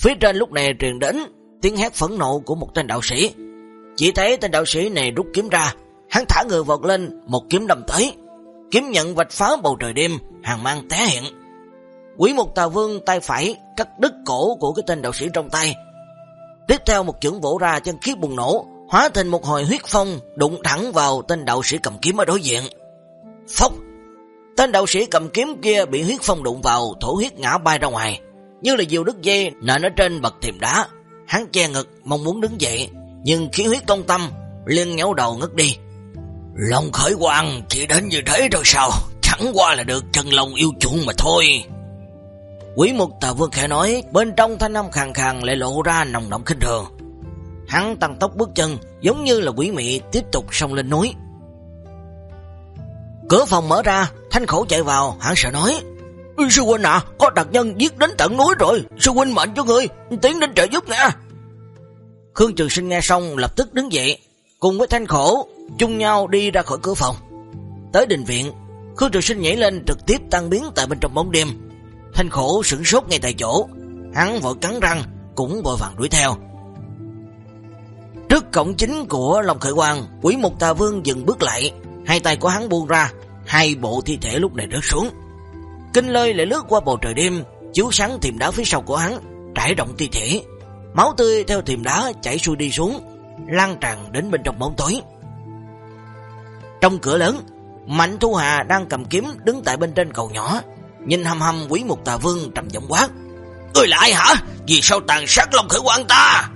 Phía trên lúc này truyền đến tiếng hét phẫn nộ của một tên đạo sĩ. Chỉ thấy tên đạo sĩ này rút kiếm ra, hắn thả người vọt lên, một kiếm đâm tới. Kiếm nhận vạch phá bầu trời đêm, hàng mang té hiện. Quỷ mục tà vương tay phải cắt đứt cổ của cái tên đạo sĩ trong tay, Tiếp theo một chưởng vỗ ra chân khí bùng nổ, hóa thành một hồi huyết phong đụng thẳng vào tên đạo sĩ cầm kiếm ở đối diện. Phốc! Tên đạo sĩ cầm kiếm kia bị huyết phong đụng vào, thổ huyết ngã bay ra ngoài, như là diều đứt dây nện ở trên bậc thềm đá. Hắn che ngực mong muốn đứng dậy, nhưng khí huyết công tâm liền nhéo đầu ngất đi. Lòng khởi quang chỉ đến như thế rồi sao? Chẳng qua là được chân lòng yêu chuộng mà thôi. Quỷ mục tà vương khẽ nói, bên trong thanh âm khàn khàn lại lộ ra nồng động khinh thường. Hắn tăng tốc bước chân, giống như là quỷ mị tiếp tục sông lên núi. Cửa phòng mở ra, thanh khổ chạy vào, hắn sợ nói, Sư huynh à, có đặc nhân giết đến tận núi rồi, sư huynh mệnh cho người, tiến đến trợ giúp nè Khương Trường Sinh nghe xong lập tức đứng dậy, cùng với thanh khổ, chung nhau đi ra khỏi cửa phòng. Tới đình viện, Khương Trường Sinh nhảy lên trực tiếp tăng biến tại bên trong bóng đêm, Thanh khổ sửng sốt ngay tại chỗ, hắn vội cắn răng, cũng vội vàng đuổi theo. Trước cổng chính của Long Khởi Quang, quỷ mục tà vương dừng bước lại, hai tay của hắn buông ra, hai bộ thi thể lúc này rớt xuống. Kinh lôi lại lướt qua bầu trời đêm, chiếu sáng thiềm đá phía sau của hắn, trải rộng thi thể. Máu tươi theo thiềm đá chảy xuôi đi xuống, lan tràn đến bên trong bóng tối. Trong cửa lớn, Mạnh Thu Hà đang cầm kiếm đứng tại bên trên cầu nhỏ, Nhìn hầm hầm quý mục tà vương trầm giọng quát. Ơi lại hả? Vì sao tàn sát lòng khởi quan ta?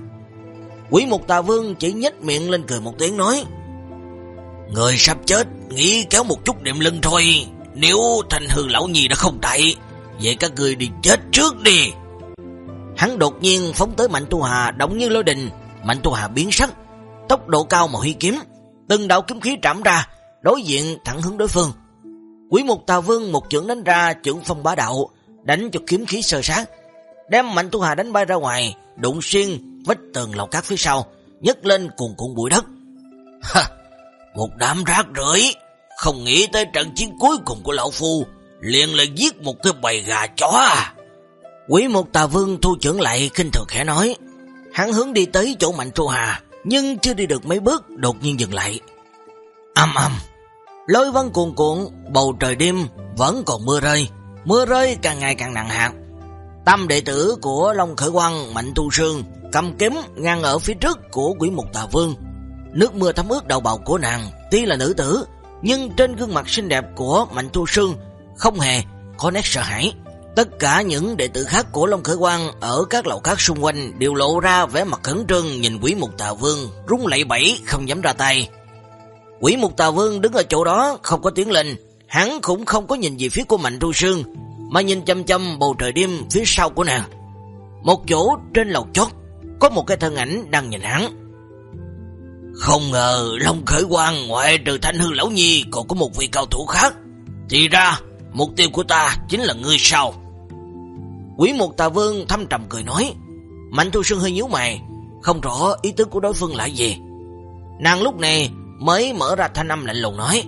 Quý mục tà vương chỉ nhếch miệng lên cười một tiếng nói. Người sắp chết, nghĩ kéo một chút điểm lưng thôi. Nếu thành hư lão nhì đã không tại, Vậy các người đi chết trước đi. Hắn đột nhiên phóng tới Mạnh Tu Hà động như lôi đình. Mạnh Tu Hà biến sắc, tốc độ cao mà huy kiếm. Từng đạo kiếm khí trảm ra, đối diện thẳng hướng đối phương. Quỷ Mục Tà Vương một chưởng đánh ra chưởng phong bá đạo, đánh cho kiếm khí sơ sát, đem Mạnh Tu Hà đánh bay ra ngoài, đụng xuyên vách tường lầu cát phía sau, nhấc lên cuồn cuộn bụi đất. Ha, một đám rác rưởi, không nghĩ tới trận chiến cuối cùng của lão phu, liền lại giết một cái bầy gà chó à. Quỷ một Tà Vương thu trưởng lại kinh thường khẽ nói, hắn hướng đi tới chỗ Mạnh tru Hà, nhưng chưa đi được mấy bước, đột nhiên dừng lại. Âm âm, lối văn cuồn cuộn, bầu trời đêm vẫn còn mưa rơi, mưa rơi càng ngày càng nặng hạt. Tâm đệ tử của Long Khởi Quang Mạnh Tu Sương cầm kiếm ngăn ở phía trước của quỷ mục tà vương. Nước mưa thấm ướt đầu bào của nàng, tuy là nữ tử, nhưng trên gương mặt xinh đẹp của Mạnh thu Sương không hề có nét sợ hãi. Tất cả những đệ tử khác của Long Khởi Quang ở các lầu khác xung quanh đều lộ ra vẻ mặt khẩn trương nhìn quỷ mục tà vương, rung lẫy bẫy không dám ra tay. Quỷ mục tà vương đứng ở chỗ đó không có tiếng lên, hắn cũng không có nhìn về phía của Mạnh thu Sương, mà nhìn chăm chăm bầu trời đêm phía sau của nàng. Một chỗ trên lầu chót, có một cái thân ảnh đang nhìn hắn. Không ngờ Long Khởi Quang ngoại trừ Thanh Hư Lão Nhi còn có một vị cao thủ khác. Thì ra, mục tiêu của ta chính là ngươi sao? Quỷ một tà vương thâm trầm cười nói. Mạnh Thu Sương hơi nhíu mày, không rõ ý tứ của đối phương là gì. Nàng lúc này mới mở ra thanh âm lạnh lùng nói.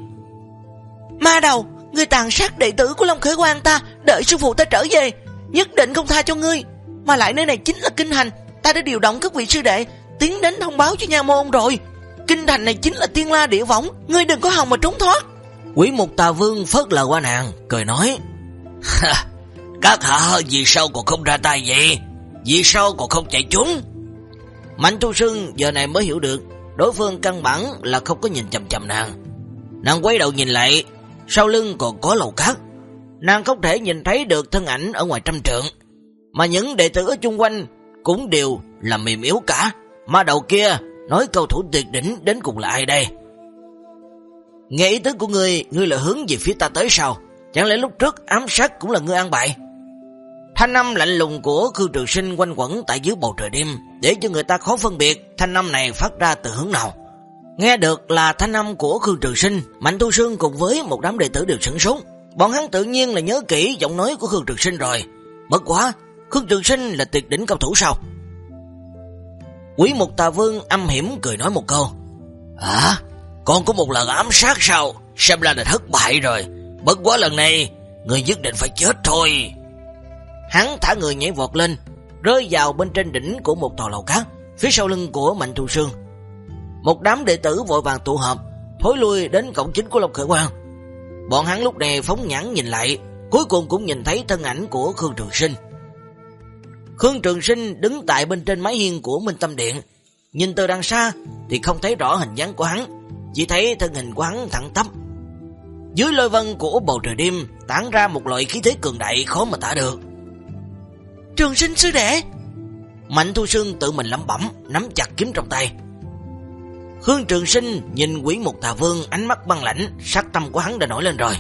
Ma đầu, ngươi tàn sát đệ tử của Long Khởi Quang ta, đợi sư phụ ta trở về, nhất định không tha cho ngươi. Mà lại nơi này chính là kinh hành, ta đã điều động các vị sư đệ tiến đến thông báo cho nha môn rồi. Kinh thành này chính là tiên la địa võng, ngươi đừng có hòng mà trốn thoát. Quỷ mục tà vương phớt lờ qua nàng, cười nói. Các hạ vì sao còn không ra tay vậy? Vì sao còn không chạy trốn? Mạnh tu sưng giờ này mới hiểu được, đối phương căn bản là không có nhìn chầm chầm nàng. Nàng quay đầu nhìn lại, sau lưng còn có lầu cát. Nàng không thể nhìn thấy được thân ảnh ở ngoài trăm trượng, mà những đệ tử ở chung quanh cũng đều là mềm yếu cả. Mà đầu kia nói cầu thủ tuyệt đỉnh đến cùng là ai đây? Nghe ý tứ của ngươi, ngươi là hướng về phía ta tới sao? Chẳng lẽ lúc trước ám sát cũng là ngươi an bại? Thanh âm lạnh lùng của Khương Trường Sinh quanh quẩn tại dưới bầu trời đêm, để cho người ta khó phân biệt thanh âm này phát ra từ hướng nào. Nghe được là thanh âm của Khương Trường Sinh, Mạnh thu Sương cùng với một đám đệ tử đều sửng sốt. Bọn hắn tự nhiên là nhớ kỹ giọng nói của Khương Trường Sinh rồi. Bất quá, Khương Trường Sinh là tuyệt đỉnh cao thủ sao? Quý Mục Tà Vương âm hiểm cười nói một câu. À, con có một lần ám sát sao? Xem ra là thất bại rồi. Bất quá lần này, người nhất định phải chết thôi. Hắn thả người nhảy vọt lên, rơi vào bên trên đỉnh của một tòa lầu cát, phía sau lưng của Mạnh Thu Sương. Một đám đệ tử vội vàng tụ hợp, thối lui đến cổng chính của Long Khởi Quang. Bọn hắn lúc này phóng nhãn nhìn lại, cuối cùng cũng nhìn thấy thân ảnh của Khương Trường Sinh. Khương Trường Sinh đứng tại bên trên mái hiên của Minh Tâm Điện, nhìn từ đằng xa thì không thấy rõ hình dáng của hắn, chỉ thấy thân hình của hắn thẳng tắp. Dưới lôi vân của bầu trời đêm tản ra một loại khí thế cường đại khó mà tả được. Trường Sinh sư đệ! Mạnh Thu Sương tự mình lẩm bẩm, nắm chặt kiếm trong tay. Khương Trường Sinh nhìn quỷ một tà vương ánh mắt băng lãnh, sát tâm của hắn đã nổi lên rồi.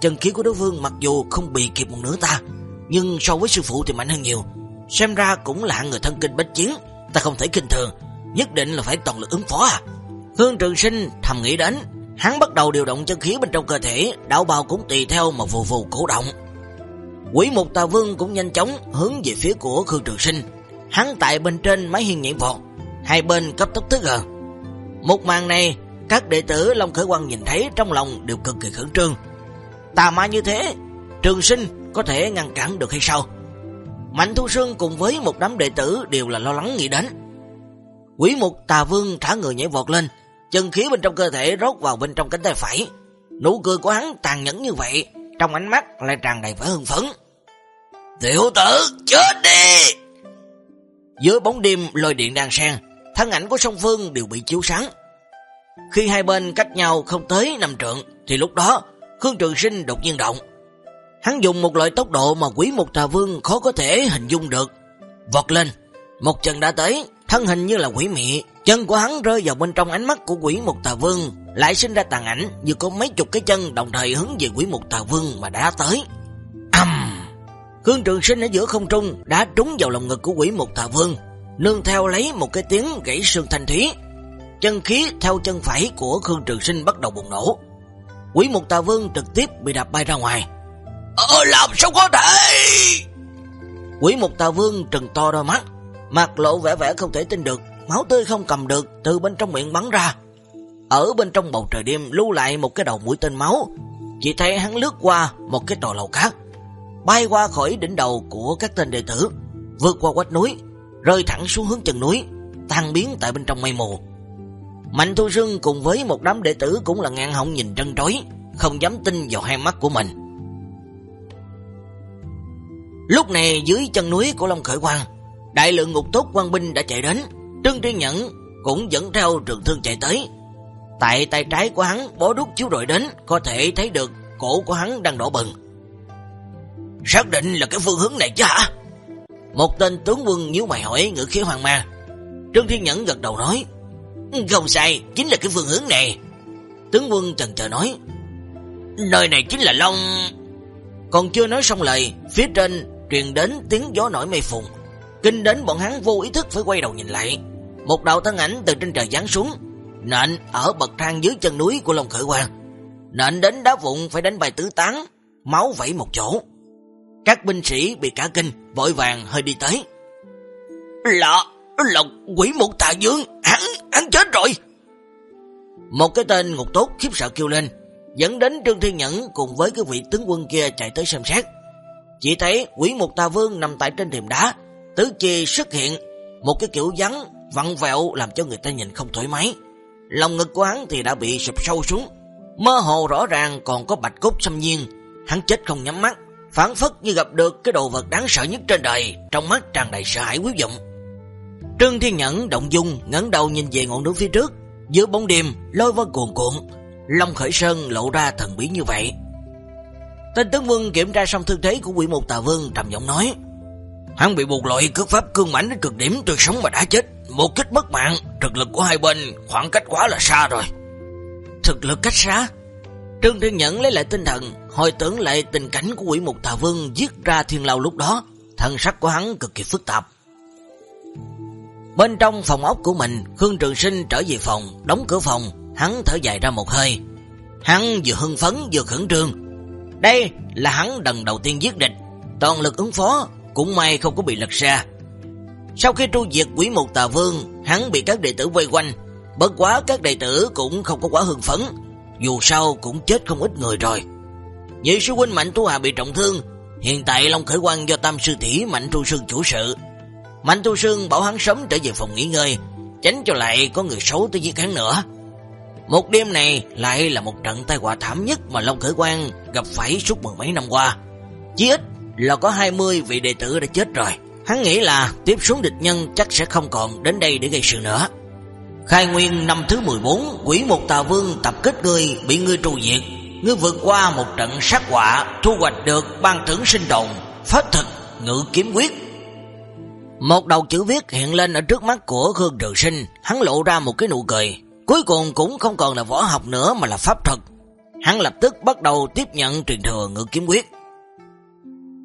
Chân khí của đối phương mặc dù không bị kịp một nửa ta, nhưng so với sư phụ thì mạnh hơn nhiều. Xem ra cũng là người thân kinh bách chiến, ta không thể kinh thường, nhất định là phải toàn lực ứng phó à. Hương Trường Sinh thầm nghĩ đến, hắn bắt đầu điều động chân khí bên trong cơ thể, đạo bào cũng tùy theo mà vù vù cổ động. Quỷ Mục tà vương cũng nhanh chóng hướng về phía của Khương Trường Sinh. Hắn tại bên trên máy hiên nhện vọt, hai bên cấp tốc thức gần. Một màn này, các đệ tử Long Khởi Quang nhìn thấy trong lòng đều cực kỳ khẩn trương. Tà ma như thế, Trường Sinh có thể ngăn cản được hay sao? Mạnh Thu Sương cùng với một đám đệ tử đều là lo lắng nghĩ đến. Quỷ mục tà vương thả người nhảy vọt lên, chân khí bên trong cơ thể rót vào bên trong cánh tay phải. Nụ cười của hắn tàn nhẫn như vậy, trong ánh mắt lại tràn đầy vẻ hưng phấn. Tiểu tử, chết đi! Dưới bóng đêm lôi điện đang sen, thân ảnh của song phương đều bị chiếu sáng. Khi hai bên cách nhau không tới năm trượng, thì lúc đó Khương Trường Sinh đột nhiên động. Hắn dùng một loại tốc độ mà quý một tà vương khó có thể hình dung được. Vọt lên, một chân đã tới, thân hình như là quỷ mị, chân của hắn rơi vào bên trong ánh mắt của quỷ một tà vương, lại sinh ra tàn ảnh như có mấy chục cái chân đồng thời hướng về quỷ một tà vương mà đã tới. Âm! Khương Trường Sinh ở giữa không trung đã trúng vào lòng ngực của quỷ một tà vương, nương theo lấy một cái tiếng gãy xương thanh thúy. Chân khí theo chân phải của Khương Trường Sinh bắt đầu bùng nổ. Quỷ một tà vương trực tiếp bị đạp bay ra ngoài. Ờ làm sao có thể? Quỷ mục tà vương trừng to đôi mắt, mặt lộ vẻ vẻ không thể tin được, máu tươi không cầm được từ bên trong miệng bắn ra. Ở bên trong bầu trời đêm lưu lại một cái đầu mũi tên máu, chỉ thấy hắn lướt qua một cái tòa lầu khác, bay qua khỏi đỉnh đầu của các tên đệ tử, vượt qua quách núi, rơi thẳng xuống hướng chân núi, tan biến tại bên trong mây mù. Mạnh Thu Sương cùng với một đám đệ tử cũng là ngang họng nhìn trân trối, không dám tin vào hai mắt của mình. Lúc này dưới chân núi của Long Khởi Quang, đại lượng ngục tốt quan binh đã chạy đến, Trương Tri Nhẫn cũng dẫn theo trường thương chạy tới. Tại tay trái của hắn bó đúc chiếu rọi đến, có thể thấy được cổ của hắn đang đổ bừng. Xác định là cái phương hướng này chứ hả? Một tên tướng quân nhíu mày hỏi ngữ khí hoàng ma Trương Thiên Nhẫn gật đầu nói, không sai, chính là cái phương hướng này. Tướng quân chần chờ nói, nơi này chính là Long... Còn chưa nói xong lời, phía trên truyền đến tiếng gió nổi mây phùng. Kinh đến bọn hắn vô ý thức phải quay đầu nhìn lại. Một đạo thân ảnh từ trên trời giáng xuống, nện ở bậc thang dưới chân núi của Long Khởi Quang. Nện đến đá vụn phải đánh bài tứ tán, máu vẩy một chỗ. Các binh sĩ bị cả kinh, vội vàng hơi đi tới. Là, là quỷ một tà dương, hắn, hắn chết rồi. Một cái tên ngục tốt khiếp sợ kêu lên, dẫn đến Trương Thiên Nhẫn cùng với cái vị tướng quân kia chạy tới xem xét. Chỉ thấy quỷ một tà vương nằm tại trên thềm đá, tứ chi xuất hiện, một cái kiểu vắng vặn vẹo làm cho người ta nhìn không thoải mái. Lòng ngực của hắn thì đã bị sụp sâu xuống, mơ hồ rõ ràng còn có bạch cốt xâm nhiên, hắn chết không nhắm mắt, phản phất như gặp được cái đồ vật đáng sợ nhất trên đời, trong mắt tràn đầy sợ hãi quý vọng. Trương Thiên Nhẫn động dung, ngẩng đầu nhìn về ngọn núi phía trước, giữa bóng đêm lôi vân cuồn cuộn, Long Khởi Sơn lộ ra thần bí như vậy. Tên tướng quân kiểm tra xong thương thế của quỷ một tà vương trầm giọng nói: Hắn bị buộc loại cước pháp cương mãnh đến cực điểm từ sống mà đã chết, một kích mất mạng, thực lực của hai bên khoảng cách quá là xa rồi. Thực lực cách xa? Trương Thiên Nhẫn lấy lại tinh thần, hồi tưởng lại tình cảnh của quỷ mục tà vương giết ra thiên lao lúc đó, thần sắc của hắn cực kỳ phức tạp. Bên trong phòng ốc của mình, Khương Trường Sinh trở về phòng, đóng cửa phòng, hắn thở dài ra một hơi. Hắn vừa hưng phấn vừa khẩn trương. Đây là hắn lần đầu tiên giết địch, toàn lực ứng phó, cũng may không có bị lật xa. Sau khi tru diệt quỷ một tà vương, hắn bị các đệ tử vây quanh, bất quá các đệ tử cũng không có quá hưng phấn, dù sao cũng chết không ít người rồi. Nhị sư huynh Mạnh Tu Hà bị trọng thương, hiện tại Long Khởi Quang do Tam sư tỷ Mạnh Tu Sương chủ sự. Mạnh Tu Sương bảo hắn sớm trở về phòng nghỉ ngơi, tránh cho lại có người xấu tới giết hắn nữa. Một đêm này lại là một trận tai họa thảm nhất mà Long Khởi Quang gặp phải suốt mười mấy năm qua. Chỉ ít là có 20 vị đệ tử đã chết rồi. Hắn nghĩ là tiếp xuống địch nhân chắc sẽ không còn đến đây để gây sự nữa. Khai nguyên năm thứ 14, quỷ một tà vương tập kết ngươi bị ngươi trù diệt. Ngươi vượt qua một trận sát họa, thu hoạch được ban thưởng sinh động, pháp thực, ngự kiếm quyết. Một đầu chữ viết hiện lên ở trước mắt của Khương Trường Sinh, hắn lộ ra một cái nụ cười. Cuối cùng cũng không còn là võ học nữa mà là pháp thuật. Hắn lập tức bắt đầu tiếp nhận truyền thừa ngự kiếm quyết.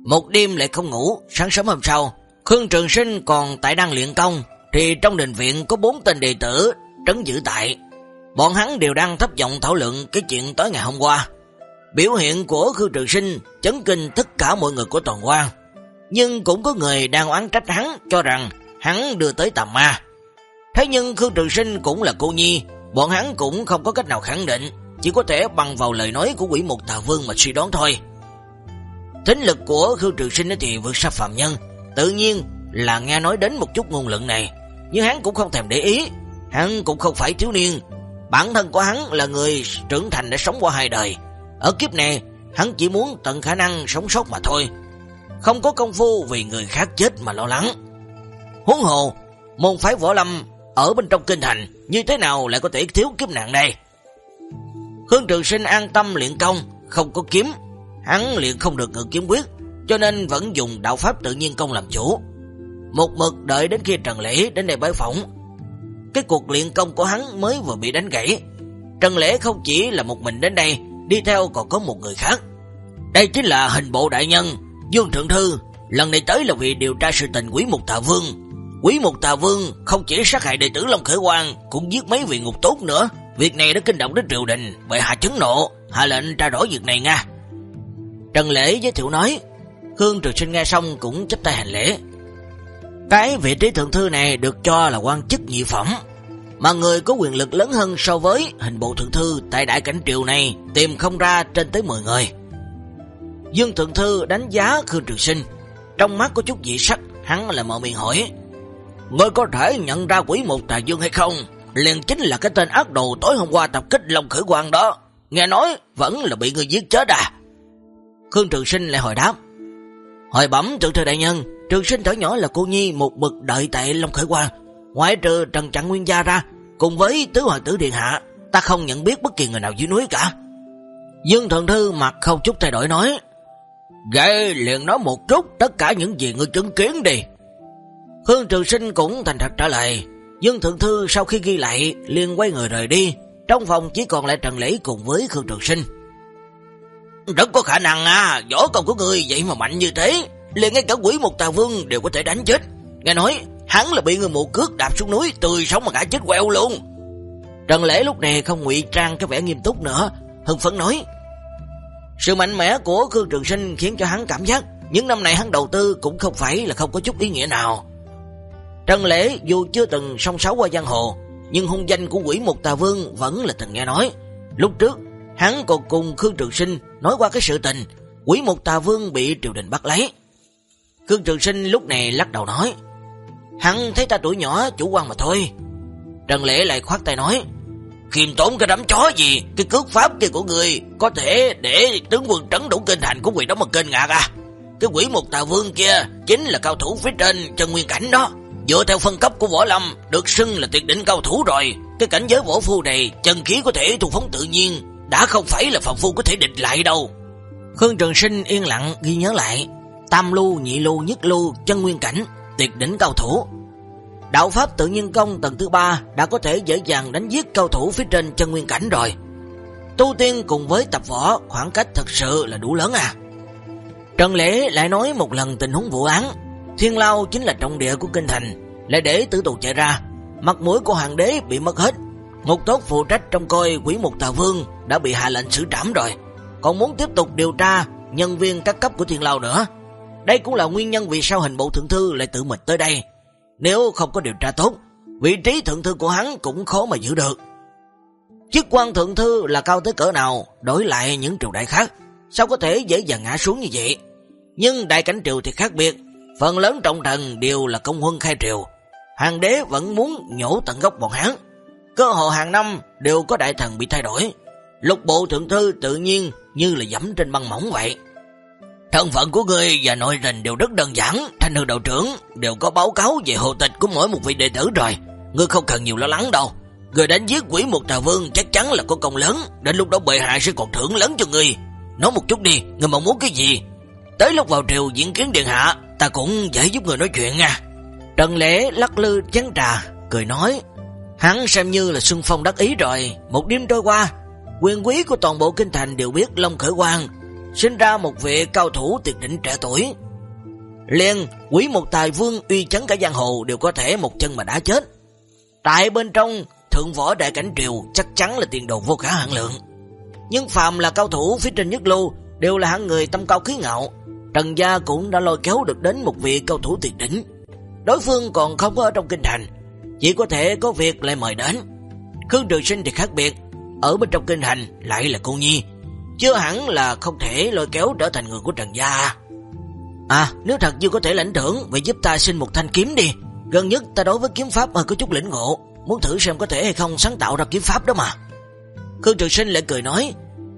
Một đêm lại không ngủ, sáng sớm hôm sau, Khương Trường Sinh còn tại đang luyện công, thì trong đình viện có bốn tên đệ tử trấn giữ tại. Bọn hắn đều đang thấp giọng thảo luận cái chuyện tối ngày hôm qua. Biểu hiện của Khương Trường Sinh chấn kinh tất cả mọi người của toàn quan. Nhưng cũng có người đang oán trách hắn cho rằng hắn đưa tới tầm ma. Thế nhưng Khương Trường Sinh cũng là cô nhi, bọn hắn cũng không có cách nào khẳng định, chỉ có thể bằng vào lời nói của quỷ mục tà vương mà suy đoán thôi. Tính lực của Khương Trường Sinh thì vượt xa phạm nhân, tự nhiên là nghe nói đến một chút ngôn luận này, nhưng hắn cũng không thèm để ý, hắn cũng không phải thiếu niên, bản thân của hắn là người trưởng thành đã sống qua hai đời, ở kiếp này hắn chỉ muốn tận khả năng sống sót mà thôi, không có công phu vì người khác chết mà lo lắng. Huống hồ, môn phái võ lâm ở bên trong kinh thành như thế nào lại có thể thiếu kiếm nạn đây? Khương Trường Sinh an tâm luyện công, không có kiếm, hắn luyện không được ngự kiếm quyết, cho nên vẫn dùng đạo pháp tự nhiên công làm chủ. Một mực đợi đến khi Trần Lễ đến đây bái phỏng. Cái cuộc luyện công của hắn mới vừa bị đánh gãy. Trần Lễ không chỉ là một mình đến đây, đi theo còn có một người khác. Đây chính là hình bộ đại nhân, Dương Thượng Thư, lần này tới là vì điều tra sự tình quý mục tà vương. Quý mục tà vương không chỉ sát hại đệ tử Long Khởi Quang, cũng giết mấy vị ngục tốt nữa. Việc này đã kinh động đến triều đình, bệ hạ chấn nộ, hạ lệnh tra rõ việc này nha. Trần Lễ giới thiệu nói, Khương Trường Sinh nghe xong cũng chấp tay hành lễ. Cái vị trí thượng thư này được cho là quan chức nhị phẩm, mà người có quyền lực lớn hơn so với hình bộ thượng thư tại đại cảnh triều này tìm không ra trên tới 10 người. Dương thượng thư đánh giá Khương Trường Sinh, trong mắt có chút dị sắc, hắn là mở miệng hỏi. Ngươi có thể nhận ra quỷ một tà dương hay không? Liền chính là cái tên ác đồ tối hôm qua tập kích Long Khởi Quang đó. Nghe nói vẫn là bị người giết chết à? Khương Trường Sinh lại hỏi đáp. Hồi bẩm thượng thư đại nhân, Trường Sinh thở nhỏ là cô nhi một bực đợi tại Long Khởi Quang. Ngoại trừ Trần Trạng Nguyên gia ra, cùng với tứ hoàng tử điện hạ, ta không nhận biết bất kỳ người nào dưới núi cả. Dương Thượng Thư mặt không chút thay đổi nói, Ghê liền nói một chút tất cả những gì ngươi chứng kiến đi. Khương Trường Sinh cũng thành thật trả lời. Dương Thượng Thư sau khi ghi lại liền quay người rời đi. Trong phòng chỉ còn lại Trần Lễ cùng với Khương Trường Sinh. Rất có khả năng à, võ công của ngươi vậy mà mạnh như thế. liền ngay cả quỷ một tà vương đều có thể đánh chết. Nghe nói, hắn là bị người mù cước đạp xuống núi, tươi sống mà cả chết queo luôn. Trần Lễ lúc này không ngụy trang cái vẻ nghiêm túc nữa, hưng phấn nói. Sự mạnh mẽ của Khương Trường Sinh khiến cho hắn cảm giác những năm này hắn đầu tư cũng không phải là không có chút ý nghĩa nào. Trần Lễ dù chưa từng song sáu qua giang hồ, nhưng hung danh của quỷ một tà vương vẫn là từng nghe nói. Lúc trước, hắn còn cùng Khương Trường Sinh nói qua cái sự tình, quỷ một tà vương bị triều đình bắt lấy. Khương Trường Sinh lúc này lắc đầu nói, hắn thấy ta tuổi nhỏ chủ quan mà thôi. Trần Lễ lại khoát tay nói, khiêm tốn cái đám chó gì, cái cước pháp kia của người có thể để tướng quân trấn đủ kinh thành của quỷ đó mà kênh ngạc à. Cái quỷ một tà vương kia chính là cao thủ phía trên chân nguyên cảnh đó. Dựa theo phân cấp của võ lâm, được xưng là tuyệt đỉnh cao thủ rồi. Cái cảnh giới võ phu này, chân khí có thể thu phóng tự nhiên, đã không phải là phạm phu có thể địch lại đâu. Khương Trường Sinh yên lặng ghi nhớ lại, tam lưu, nhị lưu, nhất lưu, chân nguyên cảnh, tuyệt đỉnh cao thủ. Đạo Pháp tự nhiên công tầng thứ ba đã có thể dễ dàng đánh giết cao thủ phía trên chân nguyên cảnh rồi. Tu tiên cùng với tập võ khoảng cách thật sự là đủ lớn à. Trần Lễ lại nói một lần tình huống vụ án. Thiên Lao chính là trọng địa của kinh thành, lại để tử tù chạy ra. Mặt mũi của hoàng đế bị mất hết. Ngục tốt phụ trách trong coi quỷ mục tà vương đã bị hạ lệnh xử trảm rồi. Còn muốn tiếp tục điều tra nhân viên các cấp của Thiên Lao nữa. Đây cũng là nguyên nhân vì sao hình bộ thượng thư lại tự mình tới đây nếu không có điều tra tốt, vị trí thượng thư của hắn cũng khó mà giữ được. Chức quan thượng thư là cao tới cỡ nào, đổi lại những triều đại khác, sao có thể dễ dàng ngã xuống như vậy? Nhưng đại cảnh triều thì khác biệt, phần lớn trọng thần đều là công huân khai triều. Hàng đế vẫn muốn nhổ tận gốc bọn hắn. Cơ hội hàng năm đều có đại thần bị thay đổi. Lục bộ thượng thư tự nhiên như là dẫm trên băng mỏng vậy. Thân phận của ngươi và nội rình đều rất đơn giản, thanh hương đạo trưởng đều có báo cáo về hồ tịch của mỗi một vị đệ tử rồi. Ngươi không cần nhiều lo lắng đâu. Ngươi đánh giết quỷ một tà vương chắc chắn là có công lớn, đến lúc đó bệ hạ sẽ còn thưởng lớn cho ngươi. Nói một chút đi, ngươi mong muốn cái gì? Tới lúc vào triều diễn kiến điện hạ, ta cũng dễ giúp người nói chuyện nha. Trần Lễ lắc lư chén trà, cười nói, hắn xem như là xuân phong đắc ý rồi, một đêm trôi qua, quyền quý của toàn bộ kinh thành đều biết Long Khởi Quang sinh ra một vị cao thủ tuyệt đỉnh trẻ tuổi. Liên quý một tài vương uy chấn cả giang hồ đều có thể một chân mà đã chết. Tại bên trong, thượng võ đại cảnh triều chắc chắn là tiền đồ vô khả hạn lượng. Nhưng phàm là cao thủ phía trên nhất lưu đều là hạng người tâm cao khí ngạo. Trần Gia cũng đã lôi kéo được đến một vị cao thủ tuyệt đỉnh. Đối phương còn không có ở trong kinh thành, chỉ có thể có việc lại mời đến. Khương Trường Sinh thì khác biệt, ở bên trong kinh thành lại là cô Nhi, chưa hẳn là không thể lôi kéo trở thành người của Trần Gia. À, nếu thật như có thể lãnh thưởng, vậy giúp ta xin một thanh kiếm đi. Gần nhất ta đối với kiếm pháp hơi có chút lĩnh ngộ, muốn thử xem có thể hay không sáng tạo ra kiếm pháp đó mà. Khương Trường Sinh lại cười nói,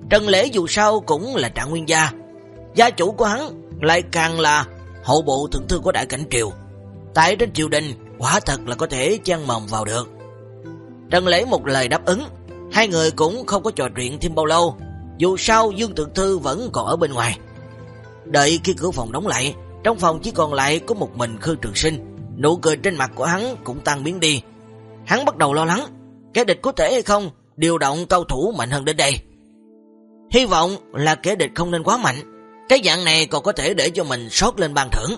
Trần Lễ dù sao cũng là trạng nguyên gia. Gia chủ của hắn lại càng là hậu bộ thượng thư của Đại Cảnh Triều. Tại trên triều đình, quả thật là có thể trang mầm vào được. Trần Lễ một lời đáp ứng, hai người cũng không có trò chuyện thêm bao lâu, dù sao Dương Thượng Thư vẫn còn ở bên ngoài. Đợi khi cửa phòng đóng lại, trong phòng chỉ còn lại có một mình Khương Trường Sinh. Nụ cười trên mặt của hắn cũng tan biến đi. Hắn bắt đầu lo lắng, kẻ địch có thể hay không điều động cao thủ mạnh hơn đến đây. Hy vọng là kẻ địch không nên quá mạnh. Cái dạng này còn có thể để cho mình sót lên ban thưởng.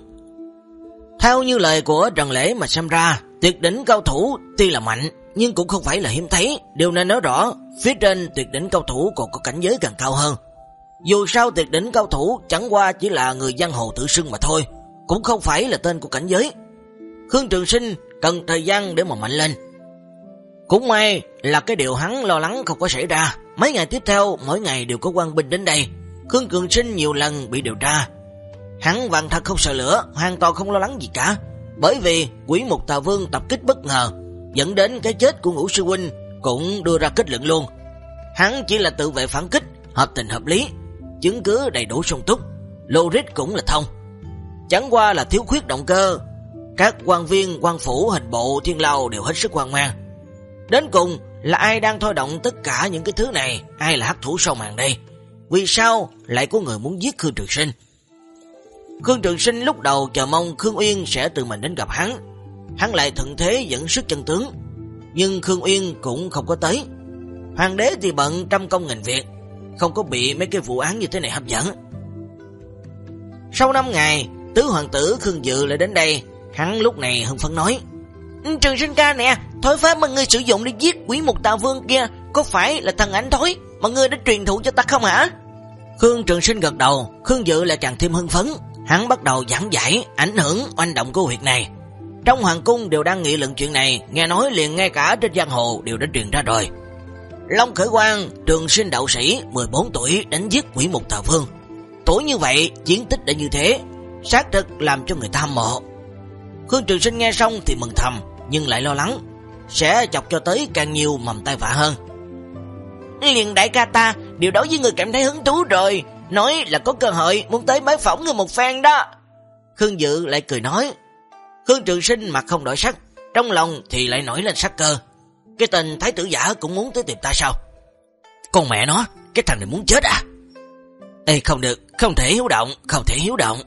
Theo như lời của Trần Lễ mà xem ra, tuyệt đỉnh cao thủ tuy là mạnh, nhưng cũng không phải là hiếm thấy. Điều này nói rõ, phía trên tuyệt đỉnh cao thủ còn có cảnh giới càng cao hơn. Dù sao tuyệt đỉnh cao thủ chẳng qua chỉ là người giang hồ tự xưng mà thôi, cũng không phải là tên của cảnh giới. Khương Trường Sinh cần thời gian để mà mạnh lên. Cũng may là cái điều hắn lo lắng không có xảy ra. Mấy ngày tiếp theo, mỗi ngày đều có quan binh đến đây. Khương cường Sinh nhiều lần bị điều tra. Hắn vàng thật không sợ lửa, hoàn toàn không lo lắng gì cả. Bởi vì quỷ mục tà vương tập kích bất ngờ, dẫn đến cái chết của ngũ sư huynh cũng đưa ra kết luận luôn. Hắn chỉ là tự vệ phản kích, hợp tình hợp lý, chứng cứ đầy đủ sung túc, logic cũng là thông. Chẳng qua là thiếu khuyết động cơ, các quan viên, quan phủ, hình bộ, thiên lao đều hết sức hoang mang. Đến cùng là ai đang thôi động tất cả những cái thứ này, ai là hắc thủ sau màn đây? Vì sao lại có người muốn giết Khương Trường Sinh? Khương Trường Sinh lúc đầu chờ mong Khương Uyên sẽ tự mình đến gặp hắn. Hắn lại thuận thế dẫn sức chân tướng. Nhưng Khương Uyên cũng không có tới. Hoàng đế thì bận trăm công nghìn việc, không có bị mấy cái vụ án như thế này hấp dẫn. Sau 5 ngày, tứ hoàng tử Khương Dự lại đến đây, hắn lúc này hưng phấn nói. Ừ, Trường sinh ca nè, thối pháp mà ngươi sử dụng để giết quý mục tà vương kia, có phải là thần ảnh thối mà ngươi đã truyền thụ cho ta không hả? Khương Trường Sinh gật đầu, Khương Dự lại càng thêm hưng phấn, hắn bắt đầu giảng giải ảnh hưởng oanh động của huyệt này. Trong hoàng cung đều đang nghị luận chuyện này, nghe nói liền ngay cả trên giang hồ đều đã truyền ra rồi. Long Khởi Quang, trường sinh đạo sĩ, 14 tuổi đánh giết quỷ mục tà vương. Tuổi như vậy, chiến tích đã như thế, xác thực làm cho người ta mộ. Khương Trường Sinh nghe xong thì mừng thầm, nhưng lại lo lắng, sẽ chọc cho tới càng nhiều mầm tai vạ hơn. Liền đại ca ta, điều đó với người cảm thấy hứng thú rồi, nói là có cơ hội muốn tới bái phỏng người một phen đó. Khương Dự lại cười nói, Khương Trường Sinh mặt không đổi sắc, trong lòng thì lại nổi lên sắc cơ. Cái tên thái tử giả cũng muốn tới tìm ta sao? Con mẹ nó, cái thằng này muốn chết à? Ê không được, không thể hiếu động, không thể hiếu động.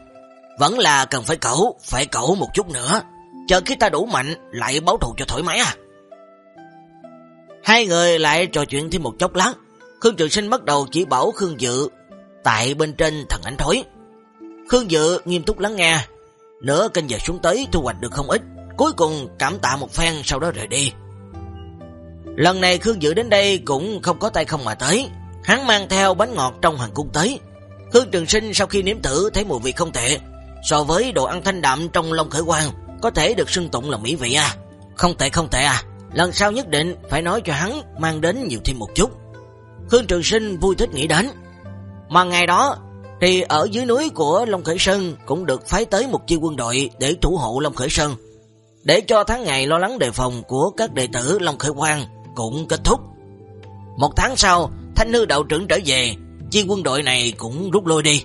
Vẫn là cần phải cẩu, phải cẩu một chút nữa. Chờ khi ta đủ mạnh, lại báo thù cho thoải mái à. Hai người lại trò chuyện thêm một chốc lát. Khương Trường Sinh bắt đầu chỉ bảo Khương Dự tại bên trên thần ảnh thối. Khương Dự nghiêm túc lắng nghe. Nửa canh giờ xuống tới thu hoạch được không ít. Cuối cùng cảm tạ một phen sau đó rời đi. Lần này Khương Dự đến đây cũng không có tay không mà tới. Hắn mang theo bánh ngọt trong hoàng cung tới. Khương Trường Sinh sau khi nếm thử thấy mùi vị không tệ. So với đồ ăn thanh đạm trong Long Khởi Quang, có thể được xưng tụng là mỹ vị à. Không tệ không tệ à. Lần sau nhất định phải nói cho hắn mang đến nhiều thêm một chút. Khương Trường Sinh vui thích nghĩ đến. Mà ngày đó, thì ở dưới núi của Long Khởi Sơn cũng được phái tới một chi quân đội để thủ hộ Long Khởi Sơn. Để cho tháng ngày lo lắng đề phòng của các đệ tử Long Khởi Quang cũng kết thúc. Một tháng sau, Thanh Nư đạo trưởng trở về, chi quân đội này cũng rút lui đi.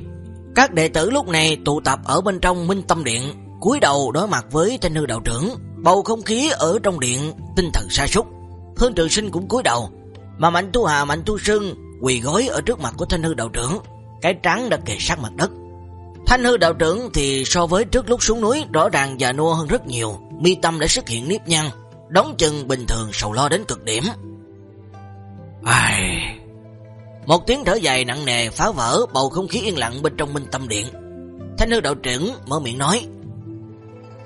Các đệ tử lúc này tụ tập ở bên trong Minh Tâm Điện, cúi đầu đối mặt với Thanh Nư đạo trưởng. Bầu không khí ở trong điện tinh thần sa sút. Hương Trường Sinh cũng cúi đầu, mà Mạnh Tu Hà, Mạnh Tu Sưng quỳ gối ở trước mặt của Thanh Hư đạo trưởng, cái trắng đã kề sát mặt đất. Thanh Hư đạo trưởng thì so với trước lúc xuống núi rõ ràng già nua hơn rất nhiều, mi tâm đã xuất hiện nếp nhăn, đóng chừng bình thường sầu lo đến cực điểm. Ai... Một tiếng thở dài nặng nề phá vỡ bầu không khí yên lặng bên trong minh tâm điện. Thanh hư đạo trưởng mở miệng nói.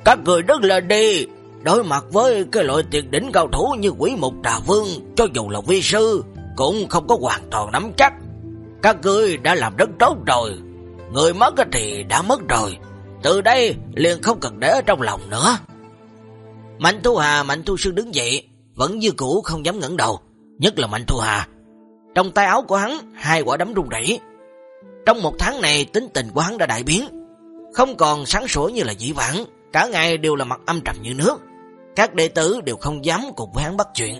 Các người rất là đi, đối mặt với cái loại tuyệt đỉnh cao thủ như quỷ mục trà vương, cho dù là vi sư, cũng không có hoàn toàn nắm chắc. Các ngươi đã làm rất tốt rồi, người mất thì đã mất rồi, từ đây liền không cần để ở trong lòng nữa. Mạnh Thu Hà, Mạnh Thu Sư đứng dậy, vẫn như cũ không dám ngẩng đầu, nhất là Mạnh Thu Hà. Trong tay áo của hắn, hai quả đấm rung rẩy. Trong một tháng này, tính tình của hắn đã đại biến, không còn sáng sủa như là dĩ vãng, cả ngày đều là mặt âm trầm như nước. Các đệ tử đều không dám cùng với hắn bắt chuyện.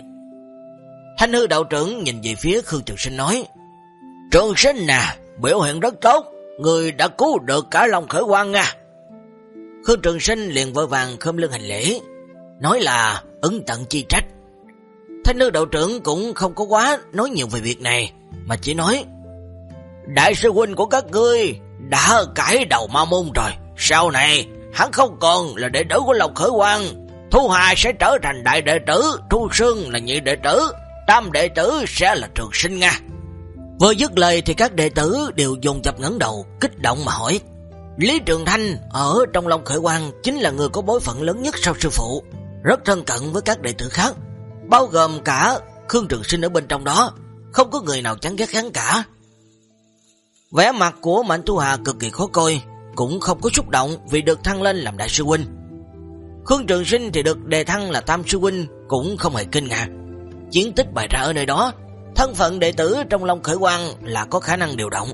Thanh hư đạo trưởng nhìn về phía Khương Trường Sinh nói, Trường Sinh nè, biểu hiện rất tốt, người đã cứu được cả lòng khởi quan nha. À. Khương Trường Sinh liền vội vàng khâm lưng hành lễ, nói là ứng tận chi trách. Thanh nữ đạo trưởng cũng không có quá nói nhiều về việc này, mà chỉ nói, Đại sư huynh của các ngươi đã cãi đầu ma môn rồi, sau này hắn không còn là đệ tử của lòng Khởi quan. Thu Hà sẽ trở thành đại đệ tử, Thu Sương là nhị đệ tử, tam đệ tử sẽ là trường sinh Nga. Vừa dứt lời thì các đệ tử đều dùng dập ngấn đầu, kích động mà hỏi. Lý Trường Thanh ở trong Long Khởi Quang chính là người có bối phận lớn nhất sau sư phụ, rất thân cận với các đệ tử khác, bao gồm cả Khương Trường Sinh ở bên trong đó, không có người nào chán ghét hắn cả. Vẻ mặt của Mạnh Thu Hà cực kỳ khó coi, cũng không có xúc động vì được thăng lên làm đại sư huynh. Khương Trường Sinh thì được đề thăng là tam sư huynh cũng không hề kinh ngạc. Chiến tích bày ra ở nơi đó, thân phận đệ tử trong Long Khởi Quang là có khả năng điều động.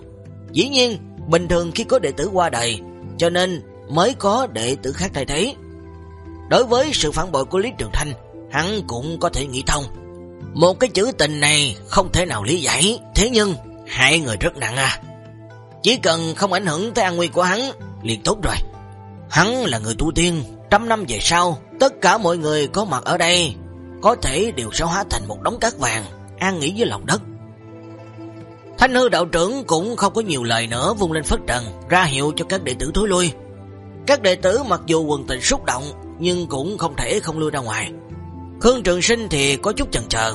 Dĩ nhiên, bình thường khi có đệ tử qua đời, cho nên mới có đệ tử khác thay thế. Đối với sự phản bội của Lý Trường Thanh, hắn cũng có thể nghĩ thông. Một cái chữ tình này không thể nào lý giải, thế nhưng hai người rất nặng à. Chỉ cần không ảnh hưởng tới an nguy của hắn, liền tốt rồi. Hắn là người tu tiên, trăm năm về sau, tất cả mọi người có mặt ở đây, có thể đều sẽ hóa thành một đống cát vàng, an nghỉ với lòng đất. Thanh hư đạo trưởng cũng không có nhiều lời nữa vung lên phất trần, ra hiệu cho các đệ tử thối lui. Các đệ tử mặc dù quần tình xúc động, nhưng cũng không thể không lui ra ngoài. Khương Trường Sinh thì có chút chần chờ.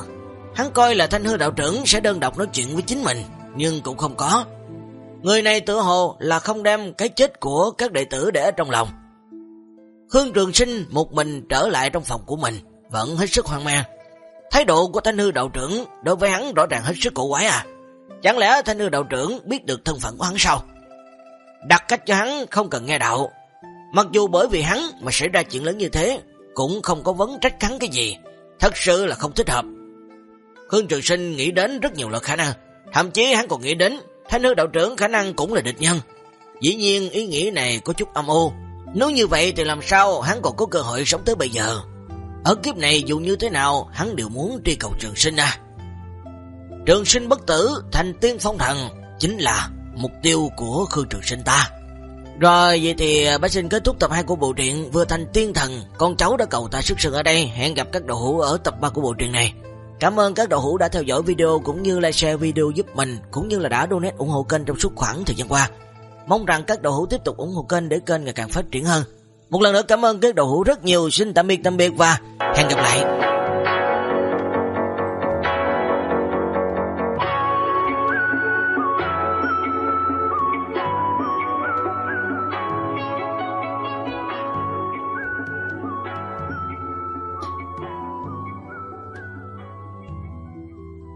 Hắn coi là thanh hư đạo trưởng sẽ đơn độc nói chuyện với chính mình, nhưng cũng không có. Người này tự hồ là không đem cái chết của các đệ tử để ở trong lòng. Hương Trường Sinh một mình trở lại trong phòng của mình, vẫn hết sức hoang mang. Thái độ của thanh hư đạo trưởng đối với hắn rõ ràng hết sức cổ quái à. Chẳng lẽ thanh hư đạo trưởng biết được thân phận của hắn sao? Đặt cách cho hắn không cần nghe đạo. Mặc dù bởi vì hắn mà xảy ra chuyện lớn như thế, cũng không có vấn trách hắn cái gì. Thật sự là không thích hợp. Khương Trường Sinh nghĩ đến rất nhiều loại khả năng. Thậm chí hắn còn nghĩ đến thanh hư đạo trưởng khả năng cũng là địch nhân. Dĩ nhiên ý nghĩ này có chút âm ô. Nếu như vậy thì làm sao hắn còn có cơ hội sống tới bây giờ? Ở kiếp này dù như thế nào hắn đều muốn truy cầu trường sinh à. Trường sinh bất tử thành tiên phong thần chính là mục tiêu của Khương Trường Sinh ta. Rồi vậy thì ờ, bác xin kết thúc tập 2 của bộ truyện Vừa thành tiên thần, con cháu đã cầu ta sức sừng ở đây, hẹn gặp các đầu hữu ở tập 3 của bộ truyện này. Cảm ơn các đầu hữu đã theo dõi video cũng như like share video giúp mình, cũng như là đã donate ủng hộ kênh trong suốt khoảng thời gian qua. Mong rằng các đầu hữu tiếp tục ủng hộ kênh để kênh ngày càng phát triển hơn. Một lần nữa cảm ơn các đầu hữu rất nhiều, xin tạm biệt tạm biệt và hẹn gặp lại.